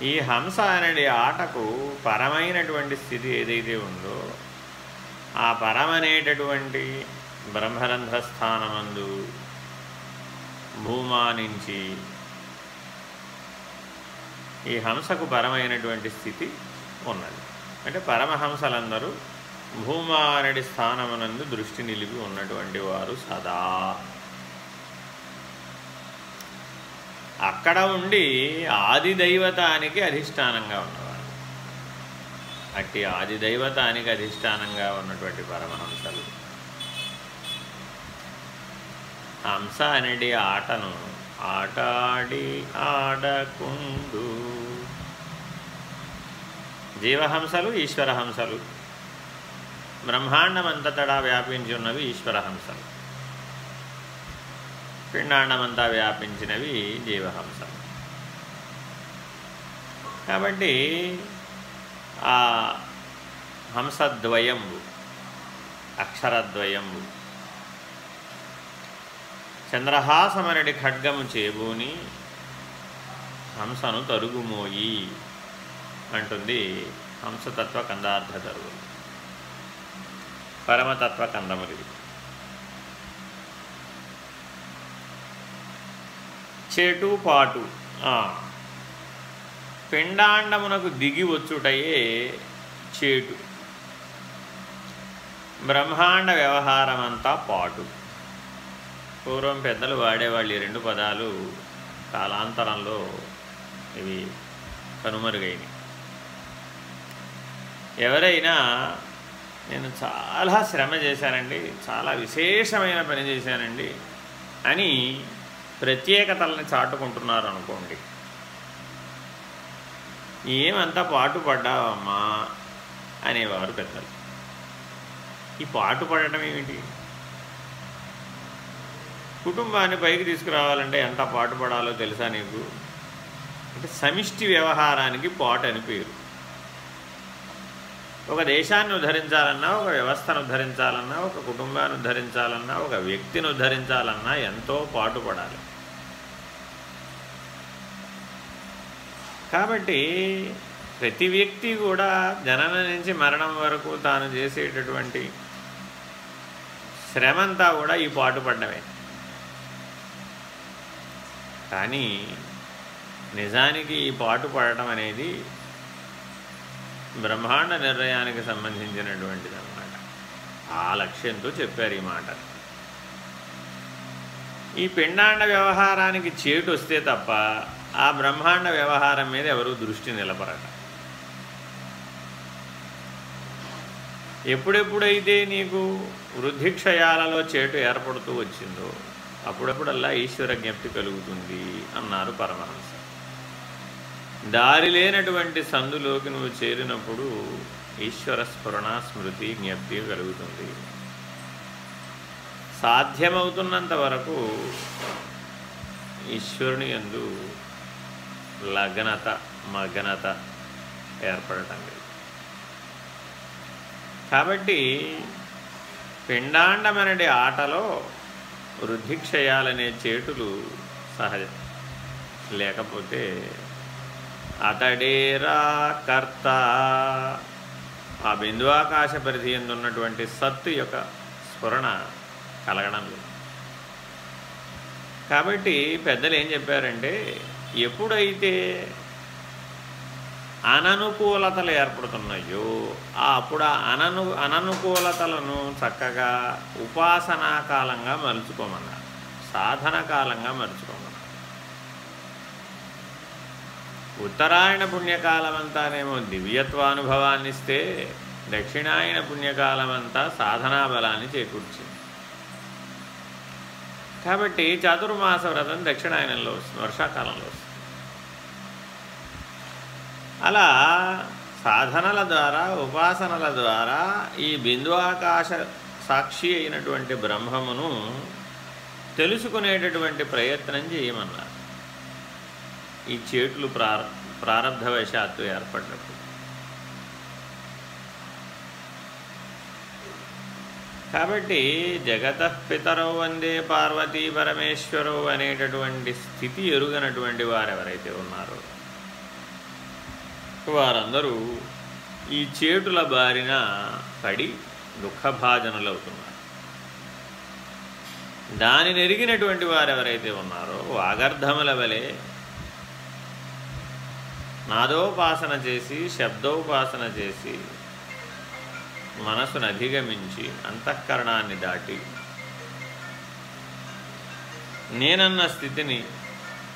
ఈ హంస అనేది ఆటకు పరమైనటువంటి స్థితి ఏదైతే ఉందో ఆ పరమనేటటువంటి బ్రహ్మరంధ్ర స్థానమందు ఈ హంసకు పరమైనటువంటి స్థితి ఉన్నది. అంటే పరమహంసలందరూ భూమా స్థానమునందు దృష్టి నిలిపి ఉన్నటువంటి వారు సదా. అక్కడ ఉండి ఆది దైవతానికి అధిష్టానంగా ఉన్నవారు. అట్టి ఆది దైవతానికి అధిష్టానంగా ఉన్నటువంటి పరమహంసలు. హంస అనేది ఆటను ఆటాడి ఆడకుండు. జీవహంసలు ఈశ్వరహంసలు. బ్రహ్మాండమంతటా వ్యాపించి ఉన్నవి ఈశ్వరహంసలు. పిండాండమంతా వ్యాపించినవి జీవహంసలు. కాబట్టి ఆ హంసద్వయంబు అక్షరద్వయంబు చంద్రహాసమరడి ఖడ్గము చేబూని హంసను తరుగుమోయి అంటుంది హంసతత్వ కందార్థ తరువు పరమతత్వ కందములిది చెటు పాటు పిండాండమునకు దిగి వచ్చుటయే చేటు. బ్రహ్మాండ వ్యవహారమంతా పాటు. పూర్వం పెద్దలు వాడేవాళ్ళు ఈ రెండు పదాలు కాలాంతరంలో ఇవి కనుమరుగైనవి. ఎవరైనా నేను చాలా శ్రమ చేశానండి చాలా విశేషమైన పని చేశానండి అని ప్రత్యేకతల్ని చాటుకుంటున్నారు అనుకోండి ఏమంతా పాటు పడ్డావమ్మా అనేవారు పెద్దలు. ఈ పాటు పడటం ఏమిటి? కుటుంబాన్ని పైకి తీసుకురావాలంటే ఎంత పాటు పడాలో తెలుసా నీకు? అంటే సమిష్టి వ్యవహారానికి పాటు అని పేరు. ఒక దేశాన్ని ఉద్ధరించాలన్నా ఒక వ్యవస్థను ఉద్ధరించాలన్నా ఒక కుటుంబాన్ని ఉద్ధరించాలన్నా ఒక వ్యక్తిని ఉద్ధరించాలన్నా ఎంతో పాటుపడాలి. కాబట్టి ప్రతి వ్యక్తి కూడా జనన నుంచి మరణం వరకు తాను చేసేటటువంటి శ్రమంతా కూడా ఈ పాటుపడ్డమే. కానీ నిజానికి ఈ పాటు పడటం అనేది బ్రహ్మాండ నిర్ణయానికి సంబంధించినటువంటిది అన్నమాట ఆ లక్ష్యంతో చెప్పారు ఈ మాట. ఈ పిండాండ వ్యవహారానికి చేటు వస్తే తప్ప ఆ బ్రహ్మాండ వ్యవహారం మీద ఎవరు దృష్టి నిలబడట ఎప్పుడెప్పుడైతే నీకు వృద్ధిక్షయాలలో చేటు ఏర్పడుతూ వచ్చిందో అప్పుడప్పుడల్లా ఈశ్వర జ్ఞప్తి కలుగుతుంది అన్నారు పరమహంస. దారి లేనటువంటి సందులోకి నువ్వు చేరినప్పుడు ఈశ్వర స్ఫురణ స్మృతి జ్ఞప్తి కలుగుతుంది. సాధ్యమవుతున్నంత వరకు ఈశ్వరుని ఎందు లగ్నత మగ్నత ఏర్పడటం లేదు. కాబట్టి పిండాండమనడి ఆటలో వృద్ధిక్షయాలనే చేటులు సహజం. లేకపోతే అతడేరా కర్త. ఆ బిందువాకాశ పరిధి ఉన్నటువంటి సత్తు యొక్క స్ఫురణ కలగడం లేదు. కాబట్టి పెద్దలు ఏం చెప్పారంటే ఎప్పుడైతే అననుకూలతలు ఏర్పడుతున్నాయో అప్పుడు ఆ అనను అననుకూలతలను చక్కగా ఉపాసనా కాలంగా మలుచుకోమన్నారు. సాధన కాలంగా మలుచుకోమన్నారు. ఉత్తరాయణ పుణ్యకాలం అంతానేమో దివ్యత్వానుభవాన్ని ఇస్తే దక్షిణాయన పుణ్యకాలమంతా సాధనా బలాన్ని చేకూర్చింది. కాబట్టి చాతుర్మాస వ్రతం దక్షిణాయనంలో వస్తుంది వర్షాకాలంలో వస్తుంది. అలా సాధనల ద్వారా ఉపాసనల ద్వారా ఈ బిందువాకాశ సాక్షి అయినటువంటి బ్రహ్మమును తెలుసుకునేటటువంటి ప్రయత్నం చేయమన్నారు. ఈ చేతులు ప్రార ప్రారంధవశాత్తు ఏర్పడినప్పుడు. కాబట్టి జగత పితరవు వందే పార్వతీ పరమేశ్వరవు అనేటటువంటి స్థితి ఎరుగనటువంటి వారెవరైతే ఉన్నారో వారందరూ ఈ చేటుల బారిన పడి దుఃఖభాజనులవుతున్నారు. దానిని ఎరిగినటువంటి వారు ఎవరైతే ఉన్నారో వాగర్ధముల వలె నాదోపాసన చేసి శబ్దోపాసన చేసి మనసును అధిగమించి అంతఃకరణాన్ని దాటి నేనన్న స్థితిని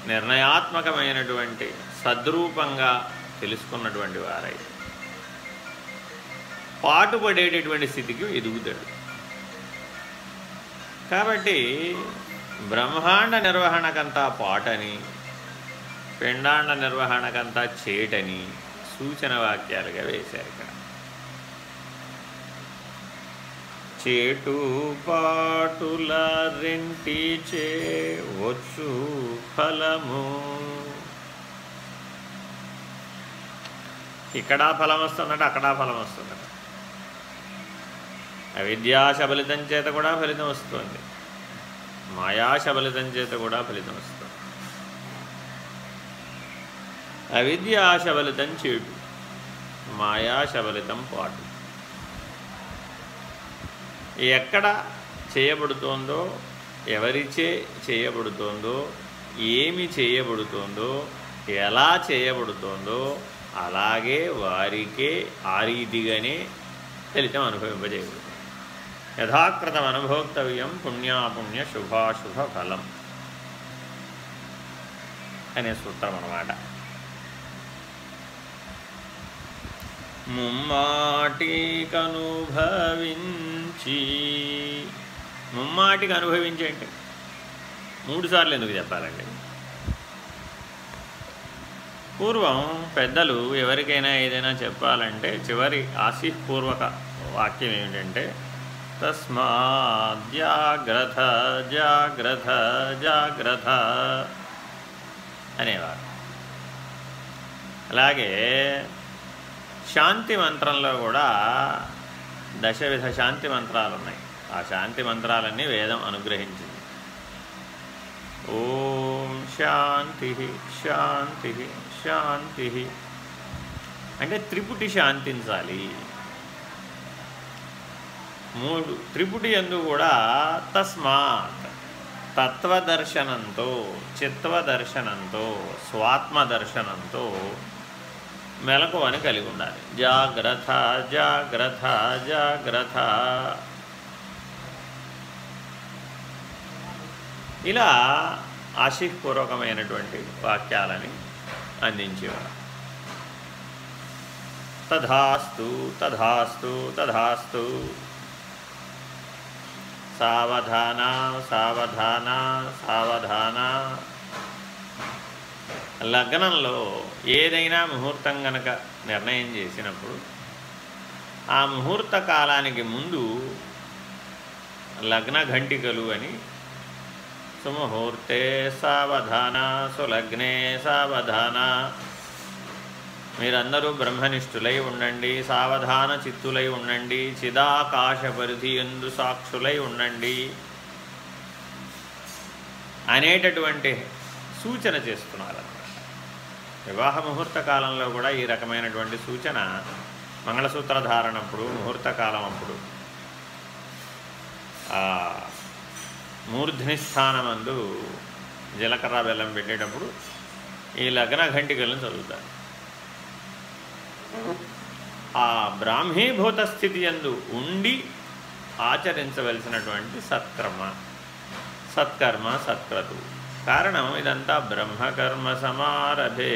నిర్ణయాత్మకమైనటువంటి సద్రూపంగా తెలుసుకున్నటువంటి వారై. పాటుపడేటటువంటి స్థితికి ఎదుగుతాడు కాబట్టి బ్రహ్మాండ నిర్వహణకంతా పాటని పిండాండ నిర్వహణకంతా చేటని సూచన వాక్యాలుగా వేశారు ఇక్కడ. చేటు పాటుల రెంటి చే వచ్చు ఫలము ఇక్కడ ఫలం వస్తుందట అక్కడ ఫలం వస్తుందట. అవిద్యాశబలితం చేత కూడా ఫలితం వస్తుంది. మాయాశబలితం చేత కూడా ఫలితం వస్తుంది. అవిద్యాశబలితం చేటు మాయాశబలితం పాటు. ఎక్కడ చేయబడుతోందో ఎవరిచే చేయబడుతోందో ఏమి చేయబడుతోందో ఎలా చేయబడుతోందో అలాగే వారికే ఆ రీతిగానే ఫలితం అనుభవింపజేయబడుతుంది. యథాకృతం అనుభోక్తవ్యం పుణ్యాపుణ్య శుభాశుభ ఫలం అనే సూత్రం అన్నమాట. ముమ్మాటికనుభవించి ముమ్మాటికి అనుభవించేంటి మూడు సార్లు ఎందుకు చెప్పాలండి? పూర్వం పెద్దలు ఎవరికైనా ఏదైనా చెప్పాలంటే చివరి ఆశీపూర్వక వాక్యం ఏమిటంటే తస్మాత్ జాగ్రత్త జాగ్రత్త జాగ్రత్త అనేవారు. అలాగే శాంతి మంత్రంలో కూడా దశవిధ శాంతి మంత్రాలు ఉన్నాయి. ఆ శాంతి మంత్రాలన్నీ వేదం అనుగ్రహించింది. ఓం శాంతి శాంతి. శాంతి. అంటే త్రిపుటి శాంతించాలి. మూడు త్రిపుటి ఎందు కూడా తస్మాత్ తత్వదర్శనంతో చిత్వదర్శనంతో స్వాత్మదర్శనంతో మెలకువని కలిగి ఉండాలి జాగ్రత్త జాగ్రత్త జాగ్రత్త. ఇలా ఆశీపూర్వకమైనటువంటి వాక్యాలని అందించేవారు తధాస్తు తధాస్తు తధాస్తు సావధాన సావధాన సావధాన లగ్నంలో ఏదైనా ముహూర్తం గనక నిర్ణయం చేసినప్పుడు ఆ ముహూర్త కాలానికి ముందు లగ్న ఘంటికలు అని సుముహూర్తే సావధాన సులగ్నే సావధాన. మీరందరూ బ్రహ్మనిష్ఠులై ఉండండి సావధాన చిత్తులై ఉండండి చిదాకాశ పరిధి ఎందు సాక్షులై ఉండండి అనేటటువంటి సూచన చేస్తున్నారు వివాహ ముహూర్త కాలంలో కూడా ఈ రకమైనటువంటి సూచన మంగళసూత్ర ధారణప్పుడు ముహూర్త కాలం అప్పుడు మూర్ధని స్థానమందు జీలకర్ర బెల్లం పెట్టేటప్పుడు ఈ లగ్న ఘంటికలను చదువుతారు. ఆ బ్రాహ్మీభూత స్థితి ఎందు ఉండి ఆచరించవలసినటువంటి సత్కర్మ సత్కర్మ సత్క్రతు. కారణం ఇదంతా బ్రహ్మకర్మ సమారభే.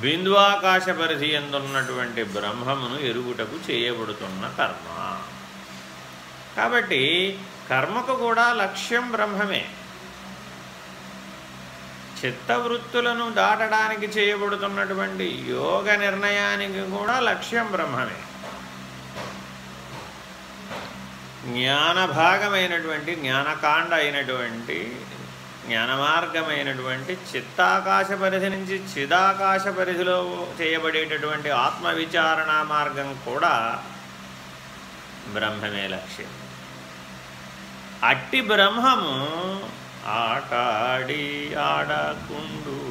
బిందువాకాశ పరిధి ఎందున్నటువంటి బ్రహ్మమును ఎరుగుటకు చేయబడుతున్న కర్మ. కాబట్టి కర్మకు కూడా లక్ష్యం బ్రహ్మమే. చిత్తవృత్తులను దాటడానికి చేయబడుతున్నటువంటి యోగ నిర్ణయానికి కూడా లక్ష్యం బ్రహ్మమే. జ్ఞాన భాగమైనటువంటి జ్ఞానకాండ అయినటువంటి జ్ఞానమార్గమైనటువంటి చిత్తాకాశ పరిధి నుంచి చిదాకాశ పరిధిలో చేయబడేటటువంటి ఆత్మవిచారణ మార్గం కూడా బ్రహ్మమే లక్ష్యం. అట్టి బ్రహ్మము ఆటాడి ఆడకుండు.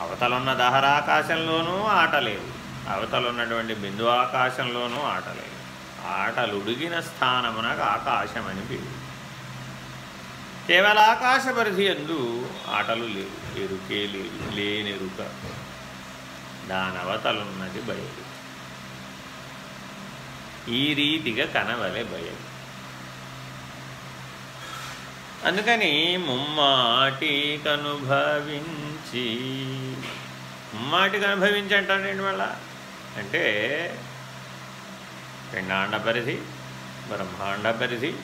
అవతలున్న దహరాకాశంలోనూ ఆటలేదు. అవతలున్నటువంటి బిందు ఆకాశంలోనూ ఆటలేదు. ఆటలుడిగిన స్థానమునకు ఆకాశమని పేరు. కేవల ఆకాశ పరిధి ఎందు ఆటలు లేవు. ఎరుకే లేవు. లేనెరుక. దానవతలున్నది బయలు. ఈ రీతిగా కనవలే భయం. అందుకని ముమ్మాటి కనుభవించి ముమ్మాటికి అనుభవించి అంటానండి మళ్ళా? అంటే పిండాండ పరిధి బ్రహ్మాండ పరిధి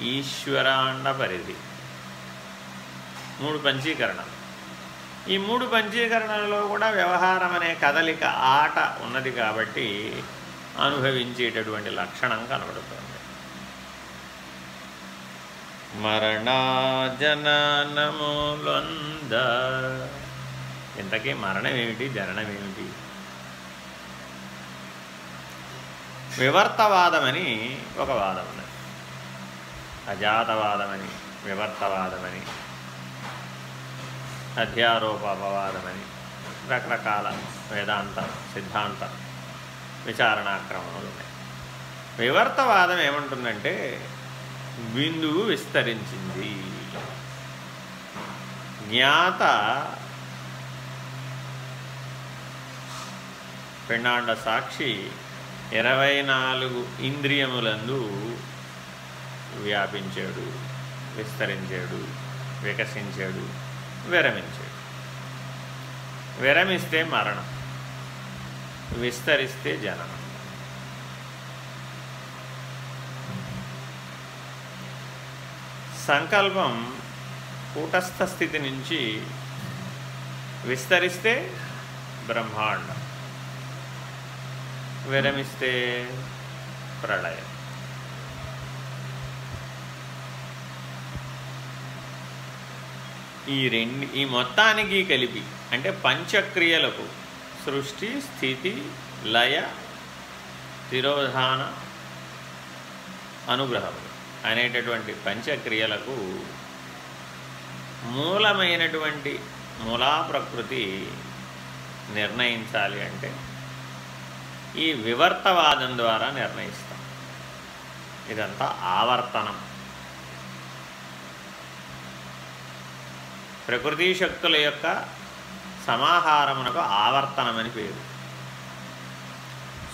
ఈశ్వరాండ పరిధి. మూడు పంచీకరణలు. ఈ మూడు పంచీకరణలలో కూడా వ్యవహారం అనే కదలిక ఆట ఉన్నది కాబట్టి అనుభవించేటటువంటి లక్షణం కనబడుతుంది. మరణాజనములొంద ఇంతకీ మరణం ఏమిటి జననం ఏమిటి వివర్తవాదమని ఒక వాదం ఉన్నది. అజాతవాదమని వివర్తవాదమని అధ్యారోపవాదమని రకరకాల వేదాంత సిద్ధాంత విచారణాక్రమణలు ఉన్నాయి వివర్తవాదం ఏమంటుందంటే బిందువు విస్తరించింది. జ్ఞాత పిండాండ సాక్షి ఇరవై నాలుగు ఇంద్రియములందు వ్యాపించాడు విస్తరించాడు వికసించాడు విరమించాడు. విరమిస్తే మరణం. విస్తరిస్తే జననం సంకల్పం కూటస్థ స్థితి నుంచి విస్తరిస్తే బ్రహ్మాండం. విరమిస్తే ప్రళయం. ఈ రెండు ఈ మొత్తానికి కలిపి అంటే పంచక్రియలకు సృష్టి స్థితి లయ తిరోధాన అనుగ్రహం అనేటటువంటి పంచక్రియలకు మూలమైనటువంటి మూలా ప్రకృతి నిర్ణయించాలి అంటే ఈ వివర్తవాదం ద్వారా నిర్ణయిస్తాం. ఇదంతా ఆవర్తనం. ప్రకృతి శక్తుల యొక్క సమాహారమునకు ఆవర్తనమని పేరు.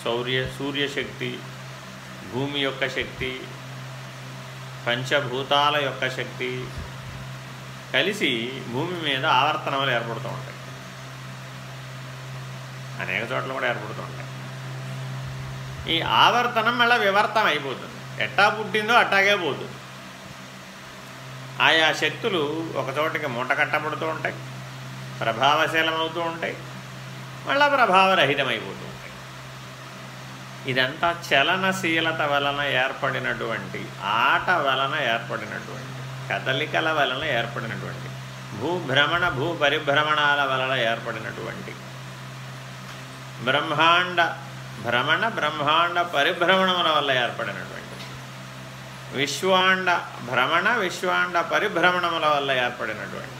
సౌర్య సూర్యశక్తి భూమి యొక్క శక్తి పంచభూతాల యొక్క శక్తి కలిసి భూమి మీద ఆవర్తనములు ఏర్పడుతూ ఉంటాయి. అనేక చోట్ల కూడా ఏర్పడుతూ ఉంటాయి. ఈ ఆవర్తనం మళ్ళీ వివర్తం అయిపోతుంది. ఎట్టా పుట్టిందో అట్టాగే పోతుంది. ఆయా శక్తులు ఒక చోటకి మూట కట్టబడుతూ ఉంటాయి. ప్రభావశీలమవుతూ ఉంటాయి మళ్ళా ప్రభావరహితమైపోతూ ఉంటాయి ఇదంతా చలనశీలత వలన ఏర్పడినటువంటి ఆట వలన ఏర్పడినటువంటి కదలికల వలన ఏర్పడినటువంటి భూభ్రమణ భూ పరిభ్రమణాల వలన ఏర్పడినటువంటి బ్రహ్మాండ భ్రమణ బ్రహ్మాండ పరిభ్రమణముల వల్ల ఏర్పడినటువంటి విశ్వాండ భ్రమణ విశ్వాండ పరిభ్రమణముల వల్ల ఏర్పడినటువంటి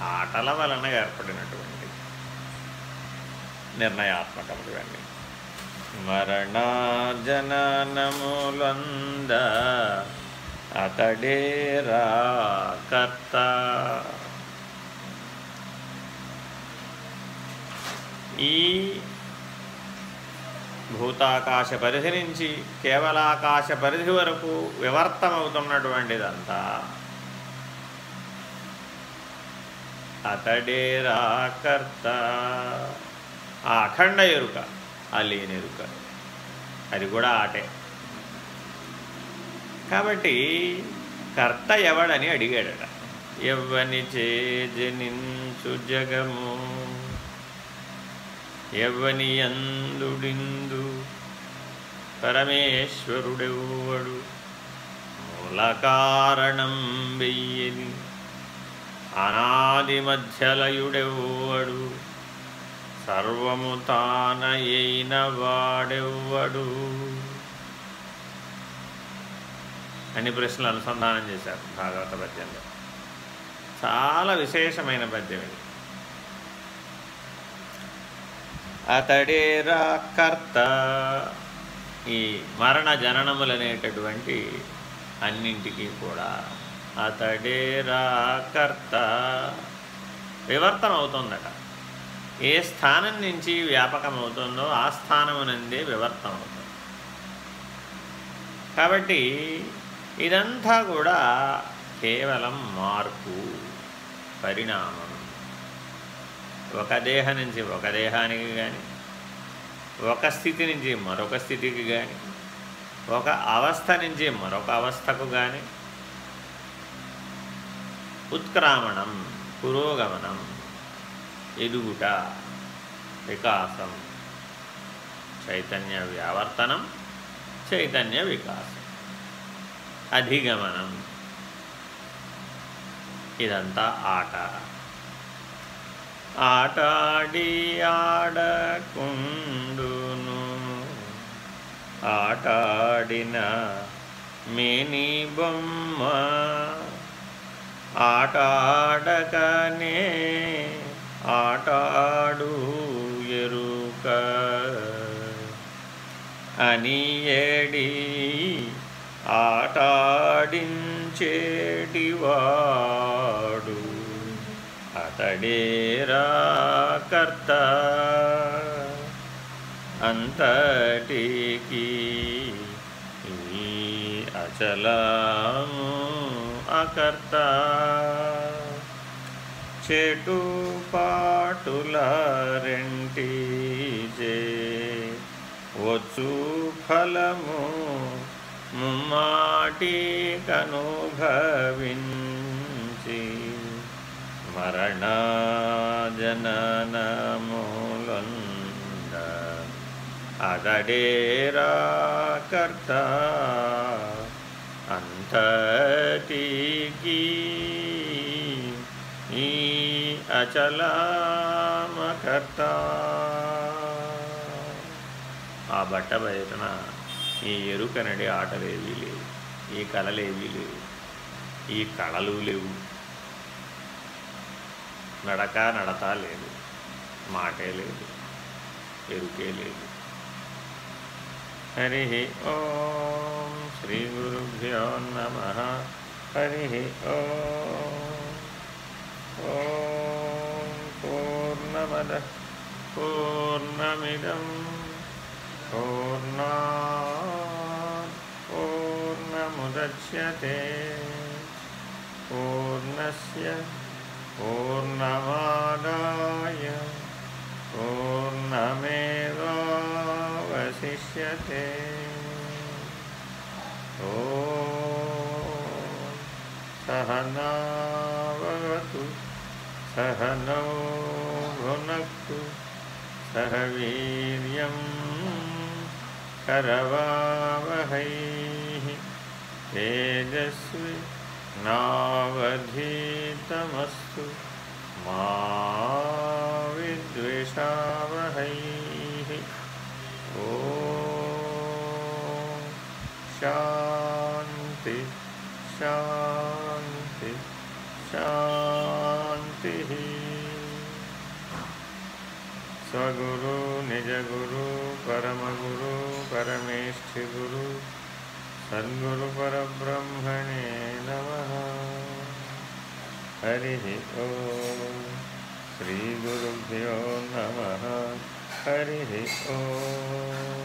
ఆటల వలన ఏర్పడినటువంటి నిర్ణయాత్మకములు ఇవన్నీ అతడేరా కర్త. ఈ భూతాకాశ పరిధి నుంచి కేవలాకాశ పరిధి వరకు వివర్తమవుతున్నటువంటిదంతా అతడేరా కర్త ఆ అఖండ ఎరుక ఆ లేనెరుక ఎరుక. అది కూడా ఆటే. కాబట్టి కర్త ఎవడని అడిగాడట. ఎవ్వని చేజనించు జగము? ఎవ్వని అందుడిందు పరమేశ్వరుడెవ్వడు? మూల కారణం వెయ్యని అనాది మధ్యలయుడెవ్వడు సర్వము తానయైన వాడెవ్వడు? అన్ని ప్రశ్నలు అనుసంధానం చేశారు భాగవత పద్యంలో. చాలా విశేషమైన పద్యం ఇది. అతడేరా కర్త. ఈ మరణ జననములనేటటువంటి అన్నింటికీ కూడా అతడేరా కర్త. వివర్తన అవుతుందట ఏ స్థానం నుంచి వ్యాపకమవుతుందో ఆ స్థానమునందే వివర్తం అవుతుంది కాబట్టి ఇదంతా కూడా కేవలం మార్పు పరిణామం. ఒక దేహం నుంచి ఒక దేహానికి కానీ ఒక స్థితి నుంచి మరొక స్థితికి కానీ ఒక అవస్థ నుంచి మరొక అవస్థకు కానీ ఉత్క్రామణం పురోగమనం ఎదుగుట వికాసం చైతన్య వ్యావర్తనం చైతన్య వికాసం అధిగమనం. ఇదంతా ఆట. ఆటాడి ఆడకుండును ఆటాడిన మేని బొమ్మ ఆటాడకనే ఆటాడు ఎరుక. అని ఏడి ఆటాడించేటివాడు అతడేరా కర్త. అంతటికి ఈ అచలము అకర్త చెటు పాటుల రెంటిజే వచ్చు ఫలము ముమ్మాటి కనుభవించి మరణ జననములంద అదడేరా కర్త. అంతటికి ఈ అచలామకర్త. ఆ బట్ట బయటన ఈ ఎరుకనడి ఆటలేవీ లేవు ఈ కళలేవీ లేవు ఈ కళలు లేవు. నడక నడత లేదు మాటే లేదు ఎరుకే లేదు. హరి ఓం శ్రీ గురుభ్యో నమ హరి ఓం పూర్ణమద పూర్ణమిదం పూర్ణా పూర్ణముద్యతే పూర్ణస్య పూర్ణమాదాయ वसिष्यते ओ सहनावतु नाववतु भुनक्तु सह वीर्यं करवावहैः। तेजस्वि नावधीतमस्तु मा विद्विषावहैः। శాంతి శాంతి శాంతి స్వగురు నిజగురు పరమగురు పరమేష్ఠి గురు సద్గురు పరబ్రహ్మణే నమ హరి ఓ శ్రీ గురుభ్యో నమ हरिः ॐ